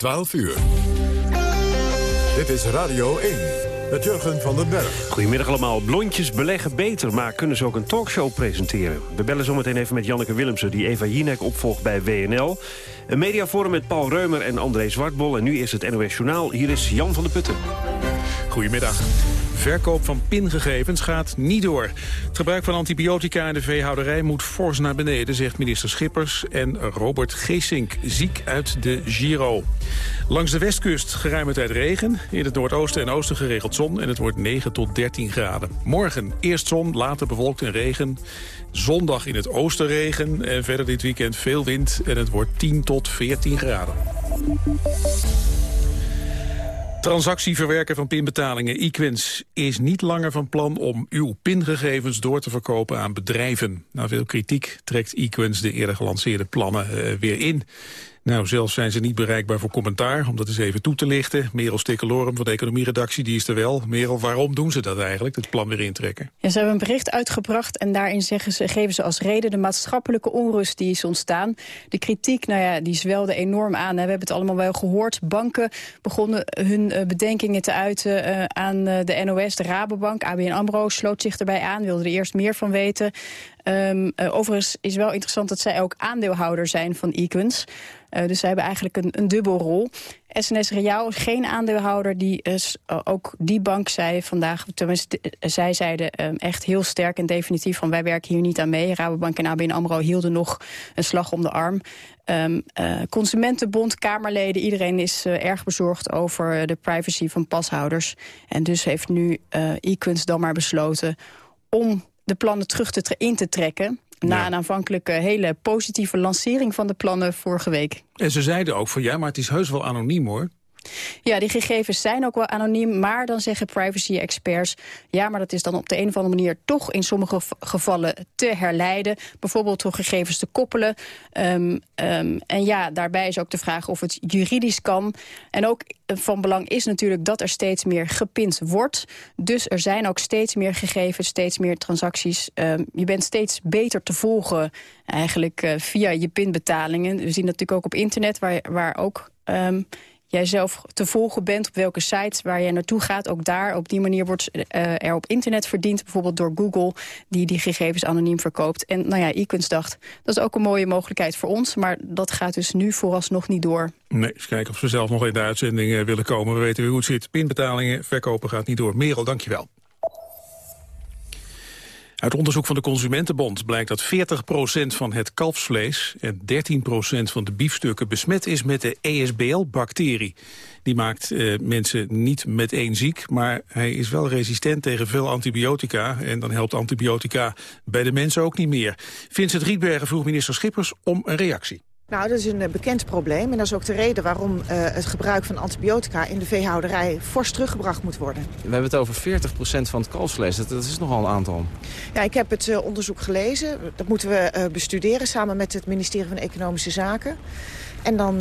12 uur. Dit is Radio 1 met Jurgen van den Berg. Goedemiddag allemaal. Blondjes beleggen beter, maar kunnen ze ook een talkshow presenteren? We bellen zometeen even met Janneke Willemsen, die Eva Jinek opvolgt bij WNL. Een mediaforum met Paul Reumer en André Zwartbol. En nu is het NOS Journaal. Hier is Jan van der Putten. Goedemiddag. Verkoop van pingegevens gaat niet door. Het gebruik van antibiotica in de veehouderij moet fors naar beneden, zegt minister Schippers. En Robert Geesink, ziek uit de Giro. Langs de westkust geruime tijd regen. In het noordoosten en oosten geregeld zon en het wordt 9 tot 13 graden. Morgen eerst zon, later bewolkt en regen. Zondag in het oosten regen en verder dit weekend veel wind en het wordt 10 tot 14 graden. Transactieverwerker van pinbetalingen Equins is niet langer van plan om uw pingegevens door te verkopen aan bedrijven. Na veel kritiek trekt Equins de eerder gelanceerde plannen uh, weer in. Nou, zelfs zijn ze niet bereikbaar voor commentaar, om dat eens even toe te lichten. Merel Stikkelorum van de economieredactie, die is er wel. Merel, waarom doen ze dat eigenlijk, het plan weer intrekken? Ja, ze hebben een bericht uitgebracht en daarin zeggen ze, geven ze als reden de maatschappelijke onrust die is ontstaan. De kritiek, nou ja, die zwelde enorm aan. We hebben het allemaal wel gehoord. Banken begonnen hun uh, bedenkingen te uiten uh, aan uh, de NOS, de Rabobank. ABN AMRO sloot zich erbij aan, wilde er eerst meer van weten. Um, overigens is wel interessant dat zij ook aandeelhouder zijn van Equins. Uh, dus zij hebben eigenlijk een, een dubbel rol. SNS Reaal is geen aandeelhouder. Die is, uh, ook die bank zei vandaag, tenminste, zij zeiden uh, echt heel sterk en definitief van wij werken hier niet aan mee. Rabobank en ABN AMRO hielden nog een slag om de arm. Um, Consumentenbond, Kamerleden, iedereen is erg bezorgd over de privacy van pashouders. En dus heeft nu e-kunst dan maar besloten om de plannen terug te in te trekken. Na ja. een aanvankelijke hele positieve lancering van de plannen vorige week. En ze zeiden ook van ja, maar het is heus wel anoniem hoor. Ja, die gegevens zijn ook wel anoniem, maar dan zeggen privacy-experts... ja, maar dat is dan op de een of andere manier toch in sommige gevallen te herleiden. Bijvoorbeeld door gegevens te koppelen. Um, um, en ja, daarbij is ook de vraag of het juridisch kan. En ook van belang is natuurlijk dat er steeds meer gepind wordt. Dus er zijn ook steeds meer gegevens, steeds meer transacties. Um, je bent steeds beter te volgen eigenlijk uh, via je pinbetalingen. We zien dat natuurlijk ook op internet, waar, waar ook... jij zelf te volgen bent, op welke sites waar jij naartoe gaat. Ook daar, op die manier wordt uh, er op internet verdiend. Bijvoorbeeld door Google, die die gegevens anoniem verkoopt. En nou ja, e-kunst dacht, dat is ook een mooie mogelijkheid voor ons. Maar dat gaat dus nu vooralsnog niet door. Nee, eens kijken of ze zelf nog in de uitzending uh, willen komen. We weten hoe het zit. Pinbetalingen, verkopen gaat niet door. Merel, dankjewel. Uit onderzoek van de Consumentenbond blijkt dat 40% van het kalfsvlees en 13% van de biefstukken besmet is met de ESBL-bacterie. Die maakt uh, mensen niet meteen ziek, maar hij is wel resistent tegen veel antibiotica. En dan helpt antibiotica bij de mensen ook niet meer. Vincent Rietbergen vroeg minister Schippers om een reactie. Nou, dat is een bekend probleem. En dat is ook de reden waarom uh, het gebruik van antibiotica in de veehouderij fors teruggebracht moet worden. We hebben het over 40% van het kalfsvlees. Dat, dat, is nogal een aantal. Ja, ik heb het uh, onderzoek gelezen. Dat moeten we uh, bestuderen samen met het ministerie van Economische Zaken. En dan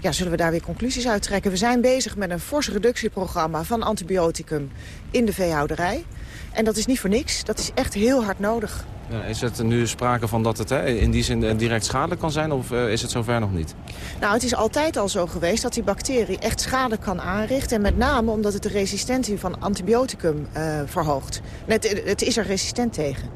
ja, zullen we daar weer conclusies uit trekken. We zijn bezig met een fors reductieprogramma van antibioticum in de veehouderij. En dat is niet voor niks. Dat is echt heel hard nodig. Is het nu sprake van dat het in die zin direct schadelijk kan zijn of uh, is het zover nog niet? Nou, het is altijd al zo geweest dat die bacterie echt schade kan aanrichten. En met name omdat het de resistentie van antibioticum uh, verhoogt. Het, het is er resistent tegen.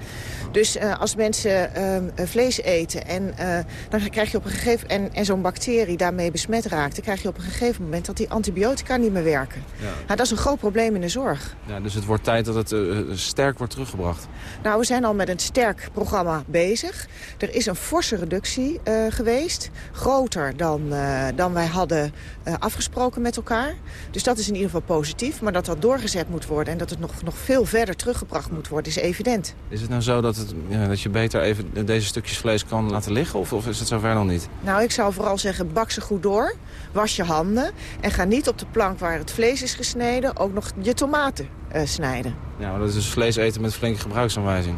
Dus uh, als mensen uh, vlees eten en uh, dan krijg je op een gegeven en, en zo'n bacterie daarmee besmet raakt, dan krijg je op een gegeven moment dat die antibiotica niet meer werken. Ja. Nou, dat is een groot probleem in de zorg. Ja, dus het wordt tijd dat het sterk wordt teruggebracht. Nou, we zijn al met een sterk programma bezig. Er is een forse reductie geweest, groter dan, dan wij hadden afgesproken met elkaar. Dus dat is in ieder geval positief, maar dat dat doorgezet moet worden en dat het nog, nog veel verder teruggebracht moet worden, is evident. Is het nou zo dat het, ja, dat je beter even deze stukjes vlees kan laten liggen? Of, of is het zover nog niet? Nou, ik zou vooral zeggen, bak ze goed door. Was je handen. En ga niet op de plank waar het vlees is gesneden... ook nog je tomaten uh, snijden. Ja, maar dat is dus vlees eten met flinke gebruiksaanwijzing.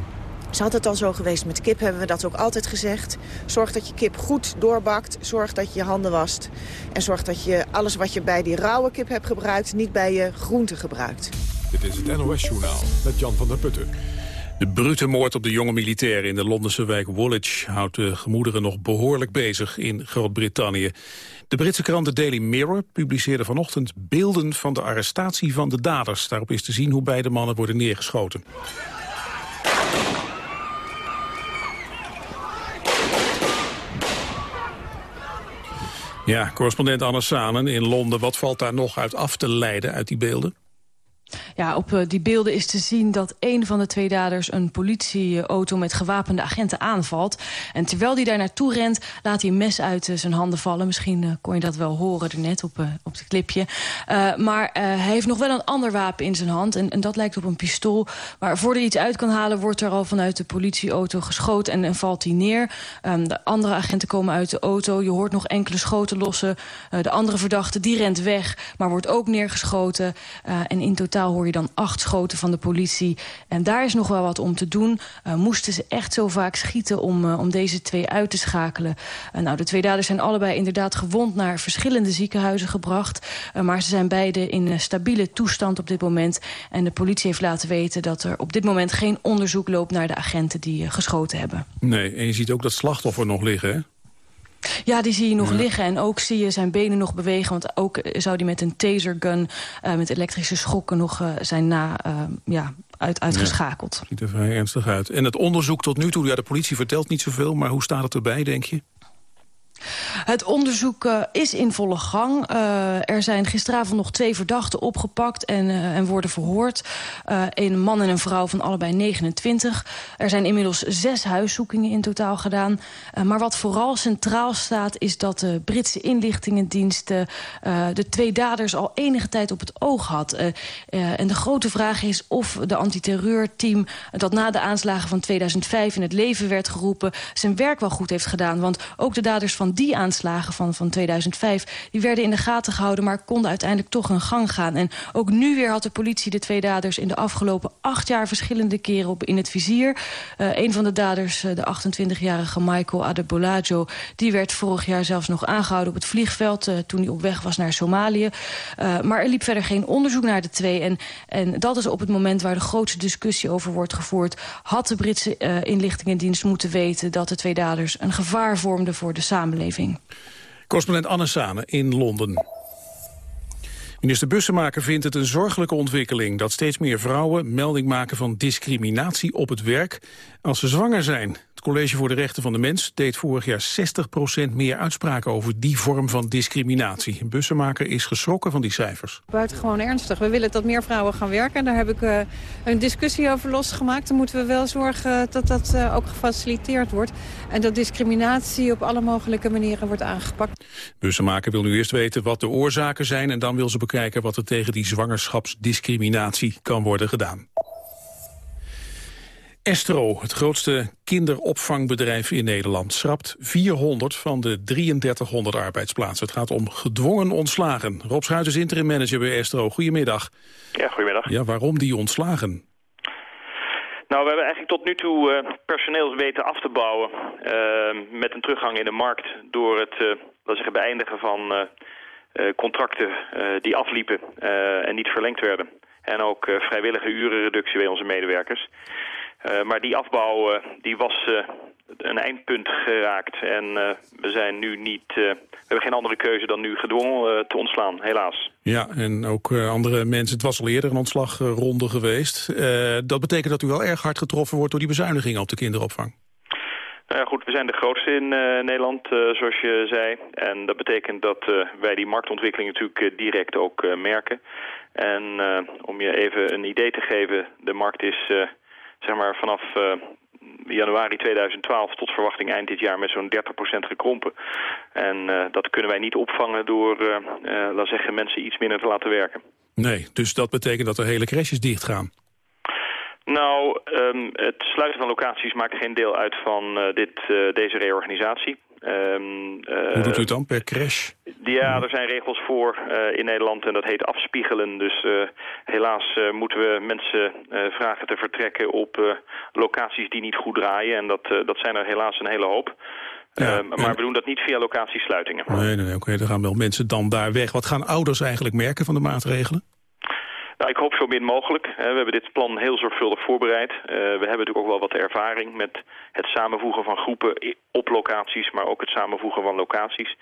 Is altijd al zo geweest. Met kip hebben we dat ook altijd gezegd. Zorg dat je kip goed doorbakt. Zorg dat je je handen wast. En zorg dat je alles wat je bij die rauwe kip hebt gebruikt... niet bij je groente gebruikt. Dit is het NOS Journaal met Jan van der Putten. De brute moord op de jonge militair in de Londense wijk Woolwich... houdt de gemoederen nog behoorlijk bezig in Groot-Brittannië. De Britse krant The Daily Mirror publiceerde vanochtend beelden van de arrestatie van de daders. Daarop is te zien hoe beide mannen worden neergeschoten. Ja, correspondent Anne Sanen in Londen. Wat valt daar nog uit af te leiden uit die beelden? Ja, op uh, die beelden is te zien dat een van de twee daders... een politieauto met gewapende agenten aanvalt. En terwijl hij daar naartoe rent, laat hij een mes uit uh, zijn handen vallen. Misschien uh, kon je dat wel horen net op, op het clipje. maar hij heeft nog wel een ander wapen in zijn hand. En, dat lijkt op een pistool. Maar voordat hij iets uit kan halen, wordt er al vanuit de politieauto geschoten... en, en valt hij neer. Um, de andere agenten komen uit de auto. Je hoort nog enkele schoten lossen. de andere verdachte, die rent weg, maar wordt ook neergeschoten. en in totaal hoor je dan acht schoten van de politie. En daar is nog wel wat om te doen. Uh, moesten ze echt zo vaak schieten om, uh, om deze twee uit te schakelen. Uh, nou, de twee daders zijn allebei inderdaad gewond naar verschillende ziekenhuizen gebracht. maar ze zijn beide in stabiele toestand op dit moment. En de politie heeft laten weten dat er op dit moment geen onderzoek loopt naar de agenten die geschoten hebben. Nee, en je ziet ook dat slachtoffer nog liggen, hè? Ja, die zie je nog liggen. En ook zie je zijn benen nog bewegen. Want ook zou die met een tasergun, uh, met elektrische schokken... nog uh, zijn na, uh, ja, uit, uitgeschakeld. Ja, ziet er vrij ernstig uit. En het onderzoek tot nu toe, ja, de politie vertelt niet zoveel... maar hoe staat het erbij, denk je? Het onderzoek uh, is in volle gang. Uh, er zijn gisteravond nog twee verdachten opgepakt en, uh, en worden verhoord. een man en een vrouw van allebei 29. Er zijn inmiddels zes huiszoekingen in totaal gedaan. maar wat vooral centraal staat is dat de Britse inlichtingendiensten... de twee daders al enige tijd op het oog had. en de grote vraag is of de antiterreurteam... dat na de aanslagen van 2005 in het leven werd geroepen... zijn werk wel goed heeft gedaan. Want ook de daders van die aanslagen van, van 2005... die werden in de gaten gehouden, maar konden uiteindelijk toch hun gang gaan. En ook nu weer had de politie de twee daders... in de afgelopen acht jaar verschillende keren op, in het vizier. Uh, een van de daders, uh, de 28-jarige Michael Adebolajo... die werd vorig jaar zelfs nog aangehouden op het vliegveld... Uh, toen hij op weg was naar Somalië. maar er liep verder geen onderzoek naar de twee. En, en dat is op het moment waar de grootste discussie over wordt gevoerd. Had de Britse inlichtingendienst moeten weten... dat de twee daders een gevaar vormden voor de samenleving? Samenleving. Correspondent Anne Sane in Londen. Minister Bussemaker vindt het een zorgelijke ontwikkeling... dat steeds meer vrouwen melding maken van discriminatie op het werk... als ze zwanger zijn. College voor de Rechten van de Mens deed vorig jaar 60% meer uitspraken over die vorm van discriminatie. Een bussenmaker is geschrokken van die cijfers. Buitengewoon ernstig. We willen dat meer vrouwen gaan werken. Daar heb ik uh, een discussie over losgemaakt. Dan moeten we wel zorgen dat dat uh, ook gefaciliteerd wordt. En dat discriminatie op alle mogelijke manieren wordt aangepakt. Bussenmaker wil nu eerst weten wat de oorzaken zijn... en dan wil ze bekijken wat er tegen die zwangerschapsdiscriminatie kan worden gedaan. Estro, het grootste kinderopvangbedrijf in Nederland, schrapt 400 van de 3300 arbeidsplaatsen. Het gaat om gedwongen ontslagen. Rob Schuit is interim manager bij Estro. Goedemiddag. Ja, goedemiddag. Ja, waarom die ontslagen? Nou, we hebben eigenlijk tot nu toe uh, personeel weten af te bouwen uh, met een teruggang in de markt door het uh, zeggen, beëindigen van contracten die afliepen en niet verlengd werden. En ook vrijwillige urenreductie bij onze medewerkers. Uh, maar die afbouw uh, die was uh, een eindpunt geraakt. En we zijn nu niet... we hebben geen andere keuze dan nu gedwongen te ontslaan, helaas. Ja, en ook andere mensen... Het was al eerder een ontslagronde geweest. dat betekent dat u wel erg hard getroffen wordt... door die bezuinigingen op de kinderopvang. Nou ja, goed, we zijn de grootste in Nederland, zoals je zei. En dat betekent dat wij die marktontwikkeling natuurlijk direct ook merken. En om je even een idee te geven, de markt is zeg maar vanaf uh, januari 2012 tot verwachting eind dit jaar met zo'n 30% gekrompen. En uh, dat kunnen wij niet opvangen door, uh, laat zeggen, mensen iets minder te laten werken. Nee, dus dat betekent dat er hele crashes dichtgaan. Nou, um, het sluiten van locaties maakt geen deel uit van uh, dit, uh, deze reorganisatie. Um, uh, Hoe doet u het dan, per crash? Ja, er zijn regels voor in Nederland en dat heet afspiegelen. Dus helaas moeten we mensen vragen te vertrekken op locaties die niet goed draaien. En dat, dat zijn er helaas een hele hoop. Ja, maar we doen dat niet via locatiesluitingen. Nee, nee, nee oké, okay, dan gaan wel mensen dan daar weg. Wat gaan ouders eigenlijk merken van de maatregelen? Nou, ik hoop zo min mogelijk. We hebben dit plan heel zorgvuldig voorbereid. Uh, we hebben natuurlijk ook wel wat ervaring met het samenvoegen van groepen op locaties, maar ook het samenvoegen van locaties.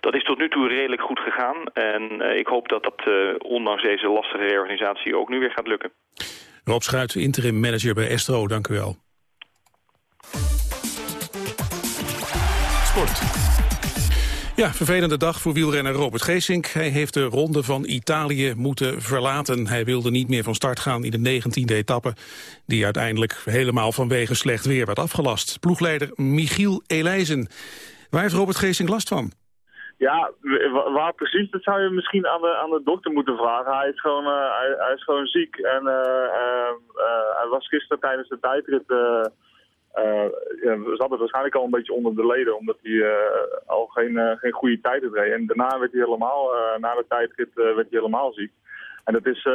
Dat is tot nu toe redelijk goed gegaan en uh, ik hoop dat dat uh, ondanks deze lastige reorganisatie ook nu weer gaat lukken. Rob Schuit, interim manager bij Estro, dank u wel. Sport. Ja, vervelende dag voor wielrenner Robert Geesink. Hij heeft de ronde van Italië moeten verlaten. Hij wilde niet meer van start gaan in de 19e etappe... die uiteindelijk helemaal vanwege slecht weer werd afgelast. Ploegleider Michiel Elijzen. Waar heeft Robert Geesink last van? Ja, waar precies, dat zou je misschien aan de, aan de dokter moeten vragen. Hij is gewoon, uh, hij, is gewoon ziek en uh, uh, hij was gisteren tijdens de tijdrit we zaten waarschijnlijk al een beetje onder de leden, omdat hij uh, al geen, uh, geen goede tijden reed. En daarna werd hij helemaal, na de tijdrit, werd hij helemaal ziek. En dat is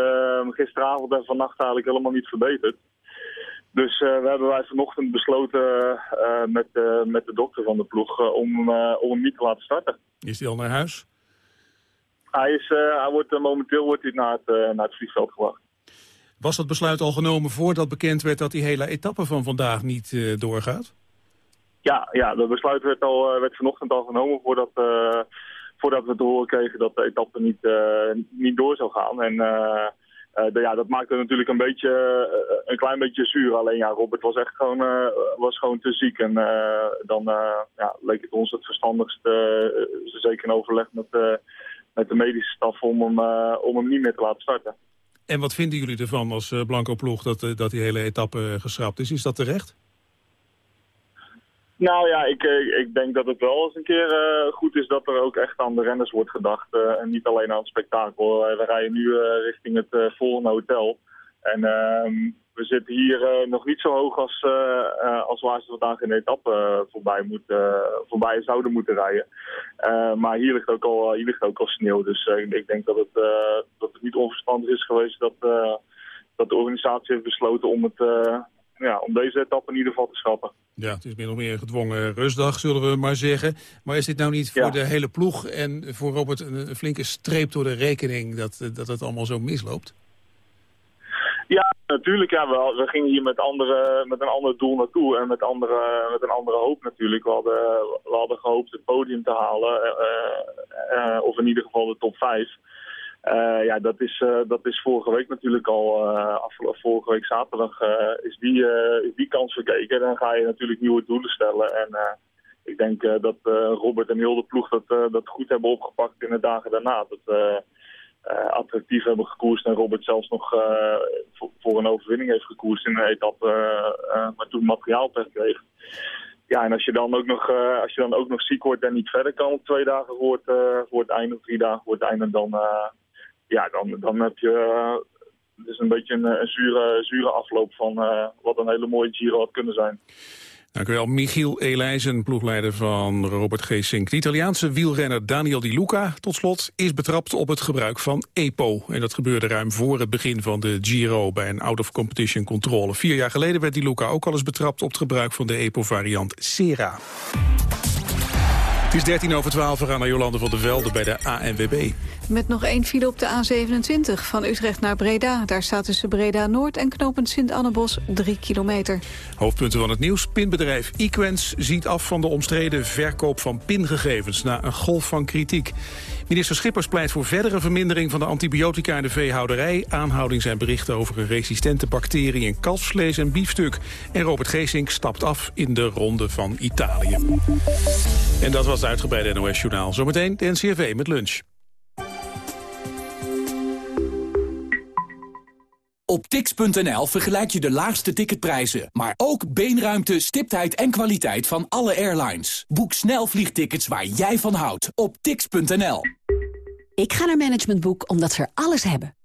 gisteravond en vannacht eigenlijk helemaal niet verbeterd. Dus we hebben wij vanochtend besloten met, met de dokter van de ploeg om, om hem niet te laten starten. Is hij al naar huis? Hij, is, hij wordt, momenteel wordt hij naar het, naar het vliegveld gebracht. Was dat besluit al genomen voordat bekend werd dat die hele etappe van vandaag niet uh, doorgaat? Ja, ja, dat besluit werd, al, uh, werd vanochtend al genomen voordat, uh, voordat we te horen kregen dat de etappe niet, niet door zou gaan. En ja, dat maakte natuurlijk een, beetje, een klein beetje zuur. Alleen ja, Robert was echt gewoon, was gewoon te ziek. En dan ja, leek het ons het verstandigst, zeker in overleg met, met de medische staf, om hem, om hem niet meer te laten starten. En wat vinden jullie ervan als uh, Blanco ploeg dat, uh, dat die hele etappe uh, geschrapt is? Is dat terecht? Nou ja, ik, ik denk dat het wel eens een keer goed is dat er ook echt aan de renners wordt gedacht. en niet alleen aan het spektakel. we rijden nu richting het volgende hotel. En ehm, we zitten hier nog niet zo hoog als, als waar ze vandaag in de etappe voorbij, moet, voorbij zouden moeten rijden. maar hier ligt, ook al, hier ligt ook al sneeuw. Dus ik denk dat het, dat het niet onverstandig is geweest dat, dat de organisatie heeft besloten om, het, ja, om deze etappe in ieder geval te schrappen. Ja, het is min of meer een gedwongen rustdag, zullen we maar zeggen. Maar is dit nou niet voor ja. de hele ploeg en voor Robert een flinke streep door de rekening dat, dat het allemaal zo misloopt? Ja, natuurlijk. Ja, we, we gingen hier met, andere, met een ander doel naartoe en met, andere, met een andere hoop natuurlijk. We hadden, we hadden gehoopt het podium te halen, uh, uh, of in ieder geval de top 5. Uh, ja, dat is, dat is vorige week natuurlijk al, uh, vorige week zaterdag is, die, is die kans verkeken. Dan ga je natuurlijk nieuwe doelen stellen. En ik denk dat Robert en heel de ploeg dat, dat goed hebben opgepakt in de dagen daarna. Dat attractief hebben gekoerst en Robert zelfs nog voor, voor, een overwinning heeft gekoerst in een etappe, maar toen materiaal kreeg. Ja, en als je dan ook nog, als je dan ook nog ziek wordt en niet verder kan op twee dagen voor het, het einde, of drie dagen voor het einde, dan ja, dan, dan heb je uh, dus een beetje een, een, zure, zure afloop van wat een hele mooie Giro had kunnen zijn. Dank u wel. Michiel Elijzen, ploegleider van Robert Geesink. De Italiaanse wielrenner Daniel Di Luca, tot slot, is betrapt op het gebruik van EPO. En dat gebeurde ruim voor het begin van de Giro bij een out-of-competition controle. Vier jaar geleden werd Di Luca ook al eens betrapt op het gebruik van de EPO-variant Sera. Het is 13 over 12, we gaan naar Jolande van der Velde bij de ANWB. Met nog één file op de A27 van Utrecht naar Breda. Daar staat tussen Breda Noord en knooppunt Sint-Annebos 3 kilometer. Hoofdpunten van het nieuws. Pinbedrijf Equens ziet af van de omstreden verkoop van pingegevens... na een golf van kritiek. Minister Schippers pleit voor verdere vermindering van de antibiotica in de veehouderij. Aanhouding zijn berichten over een resistente bacterie in kalfsvlees en biefstuk. En Robert Geesink stapt af in de ronde van Italië. En dat was het uitgebreide NOS-journaal. Zometeen de NCRV met lunch. Op tix.nl vergelijk je de laagste ticketprijzen, maar ook beenruimte, stiptheid en kwaliteit van alle airlines. Boek snel vliegtickets waar jij van houdt op tix.nl. Ik ga naar Management Boek omdat ze er alles hebben.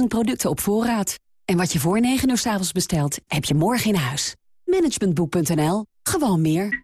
18.000 producten op voorraad. En wat je voor 9 uur s avonds bestelt, heb je morgen in huis. Managementboek.nl. Gewoon meer.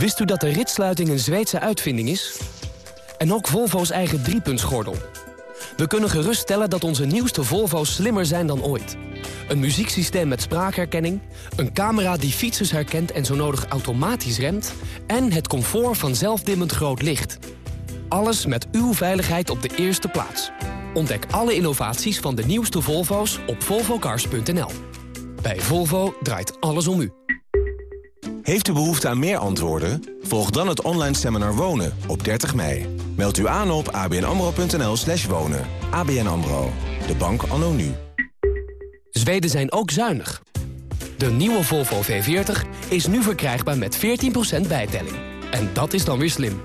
Wist u dat de ritsluiting een Zweedse uitvinding is? En ook Volvo's eigen driepuntsgordel. We kunnen geruststellen dat onze nieuwste Volvo's slimmer zijn dan ooit. Een muzieksysteem met spraakherkenning, een camera die fietsers herkent en zo nodig automatisch remt... en het comfort van zelfdimmend groot licht. Alles met uw veiligheid op de eerste plaats. Ontdek alle innovaties van de nieuwste Volvo's op volvocars.nl. Bij Volvo draait alles om u. Heeft u behoefte aan meer antwoorden? Volg dan het online seminar Wonen op 30 mei. Meld u aan op abnamro.nl slash wonen. ABN AMRO, de bank anno nu. Zweden zijn ook zuinig. De nieuwe Volvo V40 is nu verkrijgbaar met 14% bijtelling. En dat is dan weer slim.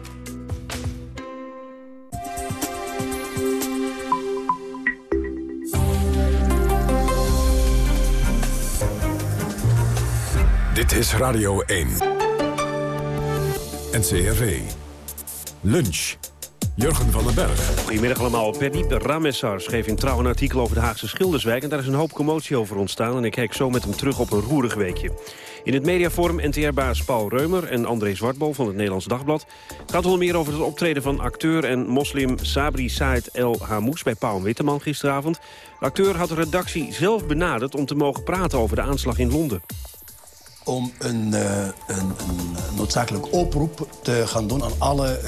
Dit is Radio 1. NCRV. Lunch. Jurgen van den Berg. Goedemiddag allemaal. Perdiep Ramessar schreef in Trouw een artikel over de Haagse Schilderswijk... en daar is een hoop commotie over ontstaan... en ik kijk zo met hem terug op een roerig weekje. In het mediaforum NTR-baas Paul Reumer en André Zwartbol van het Nederlands Dagblad... gaat onder meer over het optreden van acteur en moslim Sabri Said El Hamous... bij Paul Witteman gisteravond. De acteur had de redactie zelf benaderd om te mogen praten over de aanslag in Londen om een, uh, een, een, noodzakelijk oproep te gaan doen aan alle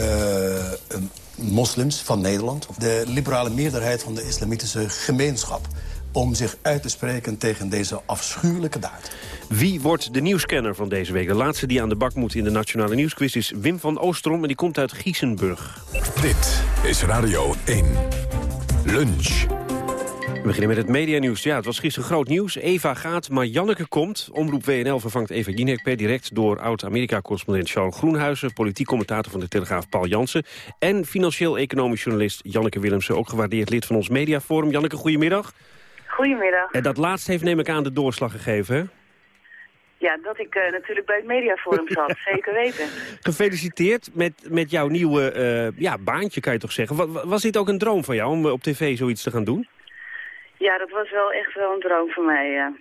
uh, moslims van Nederland. De liberale meerderheid van de islamitische gemeenschap. Om zich uit te spreken tegen deze afschuwelijke daad. Wie wordt de nieuwscanner van deze week? De laatste die aan de bak moet in de Nationale Nieuwsquiz is Wim van Oostrom. En die komt uit Giesenburg. Dit is Radio 1. Lunch. We beginnen met het medianieuws. Ja, het was gisteren groot nieuws. Eva gaat, maar Janneke komt. Omroep WNL vervangt Eva Jinek per direct door oud-Amerika-correspondent Charles Groenhuizen... politiek commentator van de Telegraaf Paul Jansen... en financieel-economisch journalist Janneke Willemsen... ook gewaardeerd lid van ons mediaforum. Janneke, goedemiddag. Goedemiddag. En dat laatste heeft neem ik aan de doorslag gegeven, hè? Ja, dat ik uh, natuurlijk bij het mediaforum zat, zeker weten. Gefeliciteerd met, met jouw nieuwe uh, ja, baantje, kan je toch zeggen. Was, was dit ook een droom van jou om op tv zoiets te gaan doen? Ja, dat was wel echt wel een droom voor mij, ja.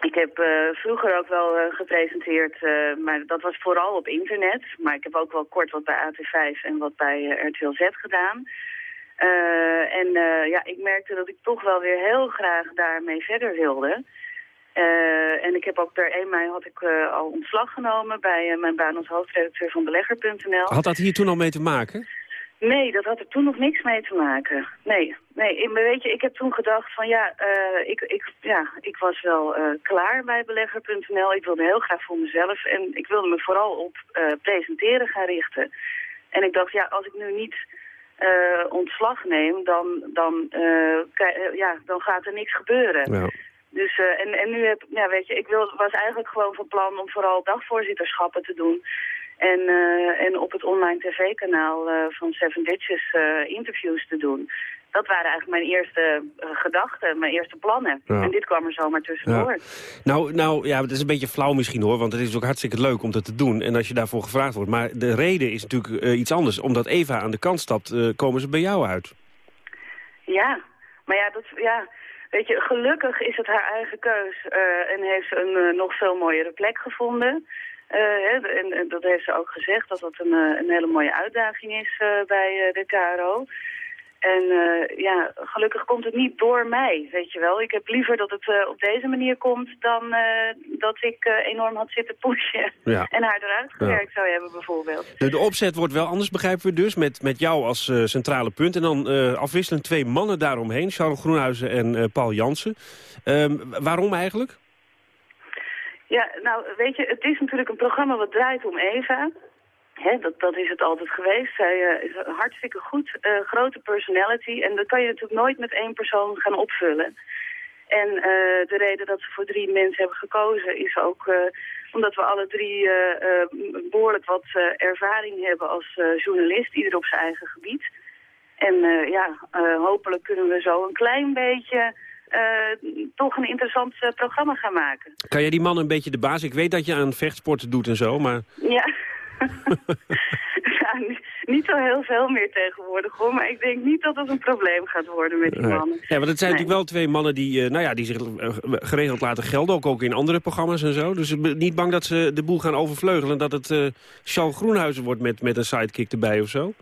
Ik heb uh, vroeger ook wel uh, gepresenteerd, uh, maar dat was vooral op internet. Maar ik heb ook wel kort wat bij AT5 en wat bij RTL Z gedaan. en ja, ik merkte dat ik toch wel weer heel graag daarmee verder wilde. en ik heb ook per 1 mei had ik al ontslag genomen bij mijn baan als hoofdredacteur van belegger.nl. Had dat hier toen al mee te maken? Nee, dat had er toen nog niks mee te maken. Nee, nee. weet je, ik heb toen gedacht van ja, uh, ik, ik, ja ik was wel uh, klaar bij belegger.nl. Ik wilde heel graag voor mezelf en ik wilde me vooral op uh, presenteren gaan richten. En ik dacht, ja, als ik nu niet ontslag neem, dan, dan, ja, dan gaat er niks gebeuren. Ja. Dus, en, en nu heb, ja, weet je, ik wil, was eigenlijk gewoon van plan om vooral dagvoorzitterschappen te doen. En, uh, en op het online tv-kanaal uh, van Seven Ditches uh, interviews te doen. Dat waren eigenlijk mijn eerste gedachten, mijn eerste plannen. Ja. En dit kwam er zomaar tussendoor. Ja. Nou, nou, ja, het is een beetje flauw misschien hoor, want het is ook hartstikke leuk om dat te doen. En als je daarvoor gevraagd wordt. Maar de reden is natuurlijk iets anders. Omdat Eva aan de kant stapt, komen ze bij jou uit. Ja, maar ja, dat, ja, weet je, gelukkig is het haar eigen keus. en heeft ze een nog veel mooiere plek gevonden. Uh, en, en, dat heeft ze ook gezegd, dat dat een, een hele mooie uitdaging is uh, bij de KRO. En ja, gelukkig komt het niet door mij, weet je wel. Ik heb liever dat het op deze manier komt dan dat ik enorm had zitten pushen ja. en haar eruit gewerkt ja. zou hebben bijvoorbeeld. De, de, opzet wordt wel anders, begrijpen we dus, met, met jou als centrale punt. En dan afwisselend twee mannen daaromheen, Charles Groenhuizen en Paul Jansen. Ehm, waarom eigenlijk? Ja, nou, weet je, het is natuurlijk een programma wat draait om Eva. Dat, dat is het altijd geweest. Zij uh, is hartstikke goed, uh, grote personality. En dat kan je natuurlijk nooit met één persoon gaan opvullen. En uh, de reden dat ze voor drie mensen hebben gekozen is ook omdat we alle drie behoorlijk wat ervaring hebben als journalist, ieder op zijn eigen gebied. En ja, hopelijk kunnen we zo een klein beetje toch een interessant uh, programma gaan maken. Kan jij die man een beetje de baas? Ik weet dat je aan vechtsporten doet en zo, maar... Ja. ja niet zo heel veel meer tegenwoordig hoor. Maar ik denk niet dat het een probleem gaat worden met die mannen. Ja, want het zijn natuurlijk wel twee mannen die, eh, nou ja, die zich eh, geregeld laten gelden. Ook, ook in andere programma's en zo. Dus niet bang dat ze de boel gaan overvleugelen. Dat het eh Charles Groenhuizen wordt met, met een sidekick erbij of zo.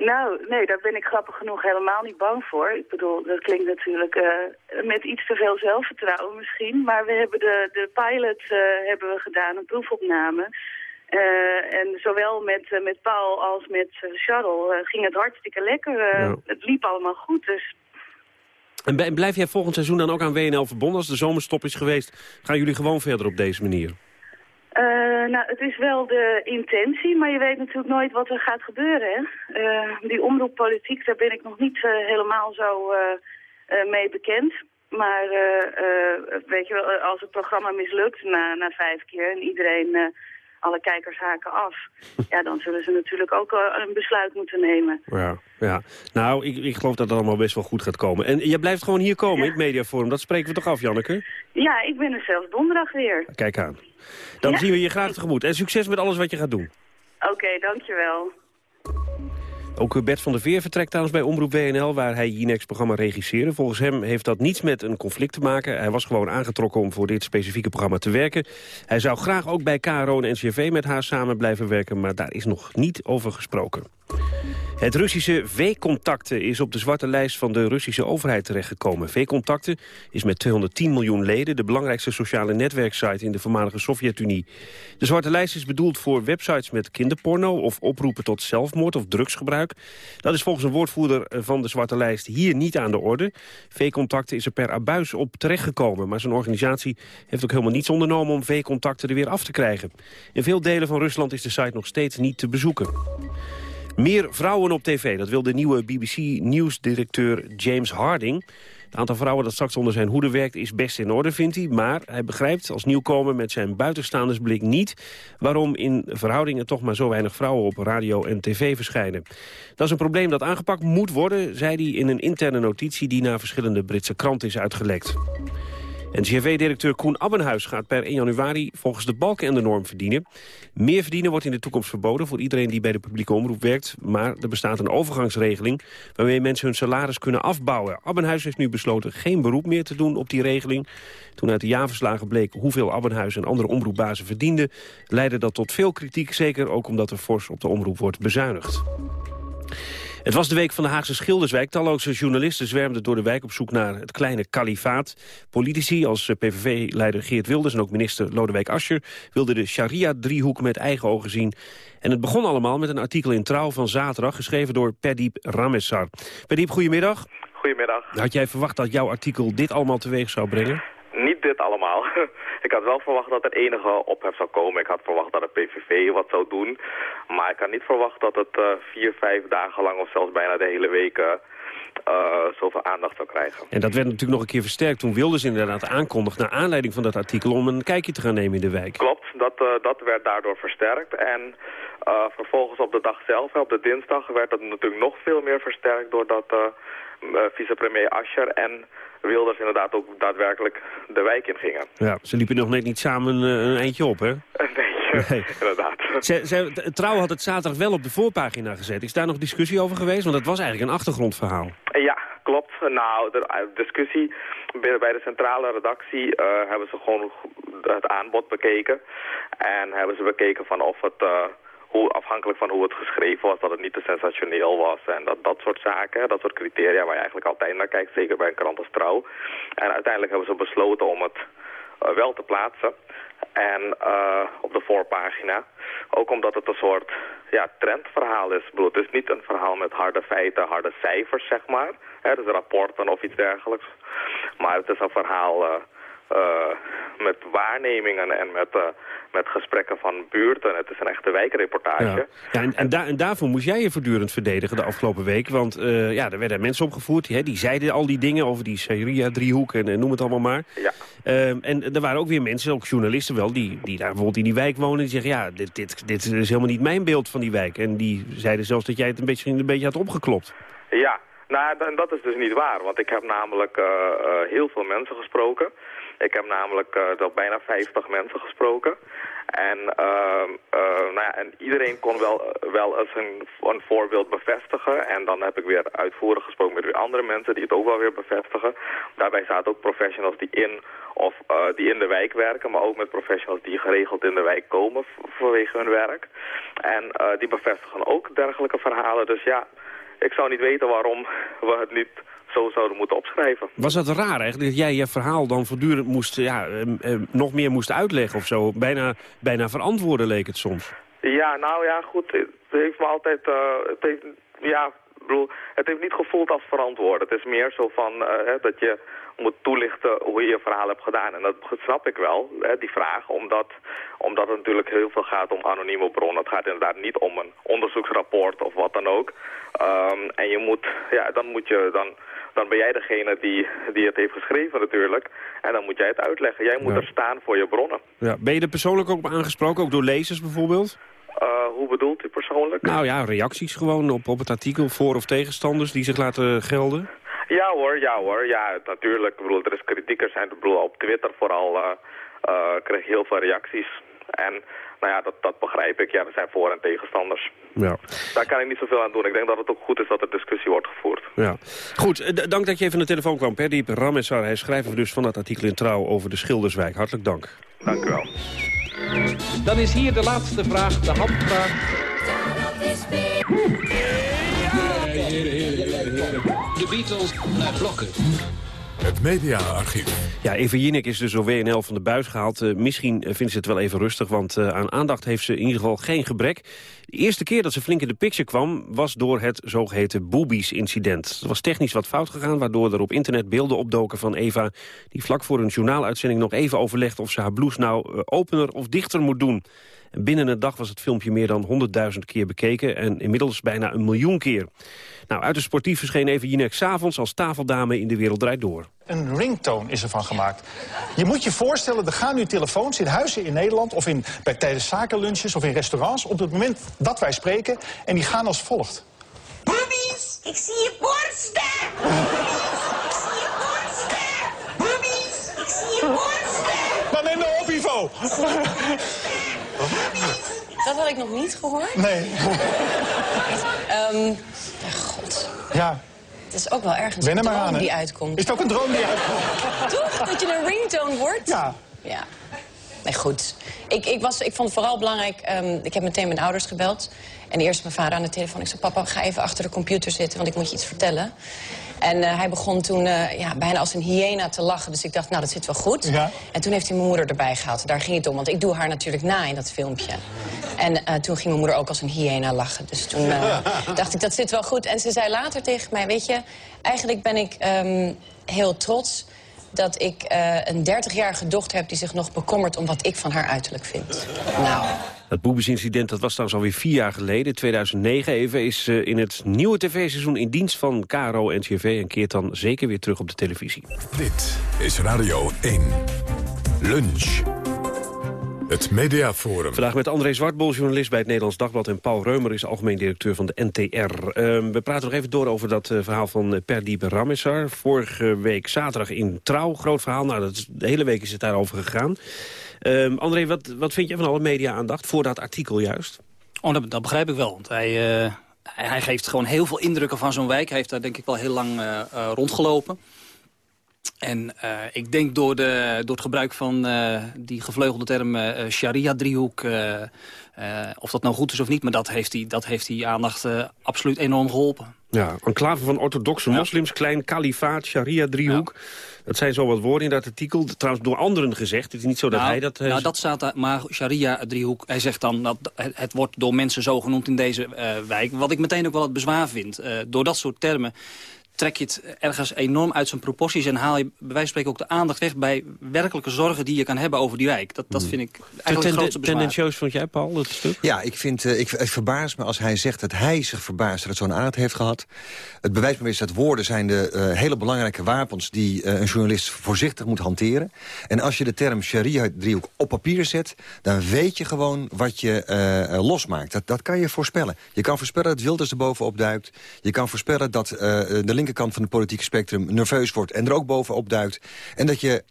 Nou, nee, daar ben ik grappig genoeg helemaal niet bang voor. Ik bedoel, dat klinkt natuurlijk eh, met iets te veel zelfvertrouwen misschien. Maar we hebben de, de pilot eh, hebben we gedaan, een proefopname. Eh, en zowel met, met Paul als met Charles ging het hartstikke lekker. Het liep allemaal goed, dus En blijf jij volgend seizoen dan ook aan WNL verbonden? Als de zomerstop is geweest, gaan jullie gewoon verder op deze manier? Eh, nou, het is wel de intentie, maar je weet natuurlijk nooit wat er gaat gebeuren. Hè? Eh, die omroeppolitiek, daar ben ik nog niet eh, helemaal zo mee bekend. Maar weet je wel, als het programma mislukt na, na vijf keer en iedereen, alle kijkers haken af, ja, dan zullen ze natuurlijk ook eh, een besluit moeten nemen. Ja, ja. Nou, ik, ik geloof dat het allemaal best wel goed gaat komen. En jij blijft gewoon hier komen in het mediaforum. Dat spreken we toch af, Janneke? Ja, ik ben er zelfs donderdag weer. Kijk aan. Dan Ja. zien we je graag tegemoet. En succes met alles wat je gaat doen. Oké, dankjewel. Ook Bert van der Veer vertrekt trouwens bij Omroep WNL... waar hij Jinex programma regisseerde. Volgens hem heeft dat niets met een conflict te maken. Hij was gewoon aangetrokken om voor dit specifieke programma te werken. Hij zou graag ook bij KRO en NCRV met haar samen blijven werken... maar daar is nog niet over gesproken. Het Russische V-Contacten is op de zwarte lijst van de Russische overheid terechtgekomen. V-Contacten is met 210 miljoen leden de belangrijkste sociale netwerksite in de voormalige Sovjet-Unie. De zwarte lijst is bedoeld voor websites met kinderporno of oproepen tot zelfmoord of drugsgebruik. Dat is volgens een woordvoerder van de zwarte lijst hier niet aan de orde. V-Contacten is er per abuis op terechtgekomen, maar zijn organisatie heeft ook helemaal niets ondernomen om V-Contacten er weer af te krijgen. In veel delen van Rusland is de site nog steeds niet te bezoeken. Meer vrouwen op tv, dat wil de nieuwe BBC-nieuwsdirecteur James Harding. Het aantal vrouwen dat straks onder zijn hoede werkt is best in orde, vindt hij. Maar hij begrijpt als nieuwkomer met zijn buitenstaandersblik niet... waarom in verhoudingen toch maar zo weinig vrouwen op radio en tv verschijnen. Dat is een probleem dat aangepakt moet worden, zei hij in een interne notitie... die naar verschillende Britse kranten is uitgelekt. En CRV-directeur Koen Abbenhuis gaat per 1 januari volgens de balken en de norm verdienen. Meer verdienen wordt in de toekomst verboden voor iedereen die bij de publieke omroep werkt. Maar er bestaat een overgangsregeling waarmee mensen hun salaris kunnen afbouwen. Abbenhuis heeft nu besloten geen beroep meer te doen op die regeling. Toen uit de jaarverslagen bleek hoeveel Abbenhuis en andere omroepbazen verdienden... leidde dat tot veel kritiek, zeker ook omdat er fors op de omroep wordt bezuinigd. Het was de week van de Haagse Schilderswijk. Talloze journalisten zwermden door de wijk op zoek naar het kleine kalifaat. Politici als eh, PVV-leider Geert Wilders en ook minister Lodewijk Asscher... wilden de sharia-driehoek met eigen ogen zien. En het begon allemaal met een artikel in Trouw van zaterdag... geschreven door Perdip Ramessar. Perdip, goedemiddag. Goedemiddag. Had jij verwacht dat jouw artikel dit allemaal teweeg zou brengen? Niet dit allemaal. Ik had wel verwacht dat er enige ophef zou komen. Ik had verwacht dat de PVV wat zou doen. Maar ik had niet verwacht dat het eh, vier, vijf dagen lang of zelfs bijna de hele week eh, zoveel aandacht zou krijgen. En dat werd natuurlijk nog een keer versterkt toen Wilders inderdaad aankondigde... naar aanleiding van dat artikel om een kijkje te gaan nemen in de wijk. Klopt, dat, dat werd daardoor versterkt. En vervolgens op de dag zelf, op de dinsdag, werd dat natuurlijk nog veel meer versterkt... doordat uh, vicepremier Ascher en Wilders inderdaad ook daadwerkelijk de wijk in gingen. Ja, ze liepen nog net niet samen uh, een eindje op, hè? Een beetje, nee. inderdaad. Ze, ze, Trouw had het zaterdag wel op de voorpagina gezet. Is daar nog discussie over geweest? Want dat was eigenlijk een achtergrondverhaal. Ja, klopt. Nou, de discussie bij de centrale redactie uh, hebben ze gewoon het aanbod bekeken. En hebben ze bekeken van of het... Uh, hoe, afhankelijk van hoe het geschreven was, dat het niet te sensationeel was en dat, dat soort zaken, dat soort criteria waar je eigenlijk altijd naar kijkt, zeker bij een krant als Trouw. En uiteindelijk hebben ze besloten om het uh, wel te plaatsen en uh, op de voorpagina. Ook omdat het een soort ja, trendverhaal is. Ik bedoel, het is niet een verhaal met harde feiten, harde cijfers, zeg maar. Hè, dus rapporten of iets dergelijks. Maar het is een verhaal... Uh, uh, met waarnemingen en met, uh, met gesprekken van buurten. Het is een echte wijkreportage. Ja, ja en, en, da en, daarvoor moest jij je voortdurend verdedigen de afgelopen week. Want uh, ja, er werden mensen opgevoerd, die, hè, die zeiden al die dingen over die Sharia-driehoek en, en, noem het allemaal maar. Ja. en er waren ook weer mensen, ook journalisten wel, die, die daar bijvoorbeeld in die wijk wonen. Die zeggen, ja, dit, dit, dit is helemaal niet mijn beeld van die wijk. En die zeiden zelfs dat jij het een beetje, een beetje had opgeklopt. Ja, Nou, en dat is dus niet waar, want ik heb namelijk uh, uh, heel veel mensen gesproken. Ik heb namelijk uh, tot bijna 50 mensen gesproken. En, nou ja, en iedereen kon wel, wel eens een, een, voorbeeld bevestigen. En dan heb ik weer uitvoerig gesproken met weer andere mensen die het ook wel weer bevestigen. Daarbij zaten ook professionals die in, of, die in de wijk werken, maar ook met professionals die geregeld in de wijk komen vanwege hun werk. En die bevestigen ook dergelijke verhalen. Dus ja, ik zou niet weten waarom we het niet zo zouden moeten opschrijven. Was dat raar eigenlijk, dat jij je verhaal dan voortdurend moest, ja, eh, eh, nog meer moest uitleggen of zo? Bijna, bijna verantwoorden leek het soms. Ja, nou ja, goed. Het heeft me altijd... Uh, het heeft, ja, bedoel, het heeft niet gevoeld als verantwoorden. Het is meer zo van uh, dat je moet toelichten hoe je je verhaal hebt gedaan. En dat snap ik wel, hè, die vraag, omdat, omdat het natuurlijk heel veel gaat om anonieme bronnen. Het gaat inderdaad niet om een onderzoeksrapport of wat dan ook. Um, en je moet, ja, dan moet je, dan, dan ben jij degene die, die het heeft geschreven natuurlijk. En dan moet jij het uitleggen. Jij moet er staan voor je bronnen. Ja. Ben je er persoonlijk ook aangesproken, ook door lezers bijvoorbeeld? Uh, hoe bedoelt u persoonlijk? Nou ja, reacties gewoon op, op het artikel, voor- of tegenstanders die zich laten gelden. Ja hoor, ja hoor. Ja, natuurlijk. Ik bedoel, er is kritiek. Er zijn, ik bedoel, op Twitter vooral uh, uh, kreeg ik heel veel reacties. En nou ja, dat, dat begrijp ik. Ja, er zijn voor- en tegenstanders. Ja. Daar kan ik niet zoveel aan doen. Ik denk dat het ook goed is dat er discussie wordt gevoerd. Ja. Goed, dank dat je even aan de telefoon kwam. Perdiep Ramessar, hij schrijft dus van dat artikel in Trouw over de Schilderswijk. Hartelijk dank. Dank u wel. Dan is hier de laatste vraag, de handvraag. De Beatles naar blokken. Het mediaarchief. Ja, Eva Jinek is dus door WNL van de buis gehaald. Uh, misschien uh, vindt ze het wel even rustig, want uh, aan aandacht heeft ze in ieder geval geen gebrek. De eerste keer dat ze flink in de picture kwam... was door het zogeheten Boobies-incident. Er was technisch wat fout gegaan, waardoor er op internet beelden opdoken van Eva... die vlak voor een journaaluitzending nog even overlegt... of ze haar blouse nou opener of dichter moet doen. En binnen een dag was het filmpje meer dan 100.000 keer bekeken... en inmiddels bijna een miljoen keer. Nou, uit de sportief verscheen even Jinek s'avonds als tafeldame in de wereld draait door. Een ringtone is ervan gemaakt. Je moet je voorstellen, er gaan nu telefoons in huizen in Nederland... of in, bij, tijdens zakenlunches of in restaurants op het moment dat wij spreken... en die gaan als volgt. Boobies, ik zie je borsten! ik zie je borsten! Boobies, ik zie je borsten! Dan neem nou op, Ivo! Dat had ik nog niet gehoord. Nee. um, ja, god. Ja. Het is ook wel ergens Wen een droom aan, die uitkomt. Is het ook een droom die uitkomt? Toch? Dat je een ringtone wordt? Ja. Ja. Nee, goed. Ik, ik, was, ik vond het vooral belangrijk... Um, ik heb meteen mijn ouders gebeld. En eerst mijn vader aan de telefoon. Ik zei, papa, ga even achter de computer zitten, want ik moet je iets vertellen. En uh, hij begon toen uh, ja, bijna als een hyena te lachen. Dus ik dacht, nou, dat zit wel goed. Ja. En toen heeft hij mijn moeder erbij gehaald. Daar ging het om, want ik doe haar natuurlijk na in dat filmpje. En uh, toen ging mijn moeder ook als een hyena lachen. Dus toen dacht ik, dat zit wel goed. En ze zei later tegen mij, weet je... eigenlijk ben ik um, heel trots dat ik een 30-jarige dochter heb... die zich nog bekommert om wat ik van haar uiterlijk vind. Nou... Het Boebesincident dat was trouwens alweer vier jaar geleden. 2009 even is uh, in het nieuwe tv-seizoen in dienst van KRO en TV... en keert dan zeker weer terug op de televisie. Dit is Radio 1. Lunch. Het Mediaforum. Vandaag met André Zwartbol, journalist bij het Nederlands Dagblad... en Paul Reumer is algemeen directeur van de NTR. Uh, we praten nog even door over dat uh, verhaal van uh, Perdiepe Ramessar. Vorige week zaterdag in Trouw, groot verhaal. Nou, dat is, de hele week is het daarover gegaan. Um, André, wat, wat vind je van alle media-aandacht voor dat artikel juist? Oh, dat, dat begrijp ik wel. Want hij, uh, hij geeft gewoon heel veel indrukken van zo'n wijk. Hij heeft daar denk ik wel heel lang uh, uh, rondgelopen. En uh, ik denk door, de, door het gebruik van uh, die gevleugelde term uh, sharia-driehoek... of dat nou goed is of niet, maar dat heeft die, dat heeft die aandacht absoluut enorm geholpen. Ja, enclave van orthodoxe moslims, klein kalifaat, sharia-driehoek. Ja. Dat zijn zo wat woorden in dat artikel. Trouwens door anderen gezegd. Het is niet zo dat nou, hij dat... Nou, dat staat daar, maar sharia-driehoek. Hij zegt dan dat het, het, wordt door mensen zo genoemd in deze wijk. Wat ik meteen ook wel het bezwaar vind. Door dat soort termen trek je het ergens enorm uit zijn proporties... en haal je bij wijze van spreken ook de aandacht weg... bij werkelijke zorgen die je kan hebben over die wijk. Dat, dat vind ik eigenlijk het grootste bezwaar. Tendentieus vond jij, Paul, het stuk? Ja, ik vind, uh, ik, het verbaast me als hij zegt dat hij zich verbaast dat het zo'n aard heeft gehad. Het bewijs is dat woorden zijn de uh, hele belangrijke wapens... die uh, een journalist voorzichtig moet hanteren. En als je de term sharia-driehoek op papier zet... dan weet je gewoon wat je losmaakt. Dat, dat kan je voorspellen. Je kan voorspellen dat Wilders er bovenop duikt. Je kan voorspellen dat de linkerkant van het politieke spectrum nerveus wordt... en er ook bovenop duikt. En dat je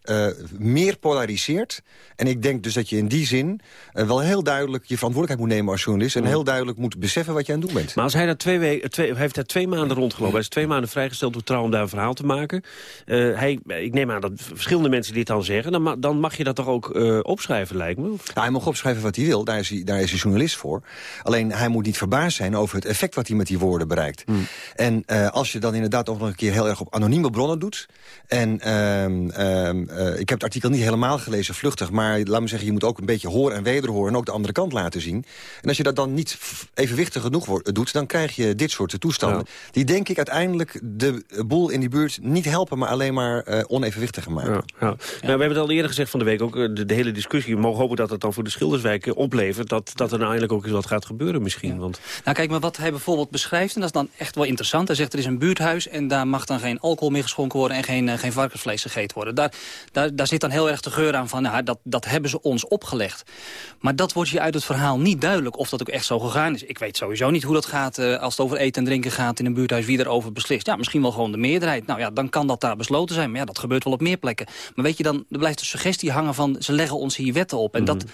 meer polariseert. En ik denk dus dat je in die zin wel heel duidelijk... je verantwoordelijkheid moet nemen als journalist... en heel duidelijk moet beseffen wat je aan het doen bent. Maar als hij daar twee, weken, twee, heeft daar twee maanden rondgelopen... hij is twee maanden vrijgesteld door Trouw om daar een verhaal te maken... Uh, hij, ik neem aan dat verschillende mensen dit dan zeggen... dan, dan mag je dat toch ook opschrijven, lijkt me? Ja, hij mag opschrijven wat hij wil, daar is hij, daar is hij journalist voor. Alleen hij moet niet verbaasd zijn over het effect wat hij met die woorden bereikt. Hmm. En als je dan inderdaad ook nog een keer heel erg op anonieme bronnen doet... en ehm, ehm, ik heb het artikel niet helemaal gelezen, vluchtig... maar laat me zeggen, je moet ook een beetje horen en wederhoren... en ook de andere kant laten zien. En als je dat dan niet evenwichtig genoeg doet... dan krijg je dit soort toestanden. Die denk ik uiteindelijk de boel in die buurt niet helpen... maar alleen maar uh, onevenwichtiger maken. Ja, ja. Nou, we hebben het al eerder gezegd van de week, ook eh, de, de, hele discussie. We mogen hopen dat het dan voor de Schilderswijk eh, oplevert... dat, dat er nou eindelijk ook eens wat gaat gebeuren misschien. Want... Nou kijk, maar wat hij bijvoorbeeld beschrijft, en dat is dan echt wel interessant. Hij zegt er is een buurthuis en daar mag dan geen alcohol meer geschonken worden... en geen, geen varkensvlees gegeten worden. Daar, daar, daar zit dan heel erg de geur aan van, nou, dat, dat hebben ze ons opgelegd. Maar dat wordt je uit het verhaal niet duidelijk of dat ook echt zo gegaan is. Ik weet sowieso niet hoe dat gaat als het over eten en drinken gaat in een buurthuis, wie erover beslist. Ja, misschien wel gewoon de meerderheid. Nou ja, dan kan dat daar besloten zijn. Maar ja, dat gebeurt wel op meer plekken. Maar weet je, dan er blijft de suggestie hangen van ze leggen ons hier wetten op. En. Mhm. Dat,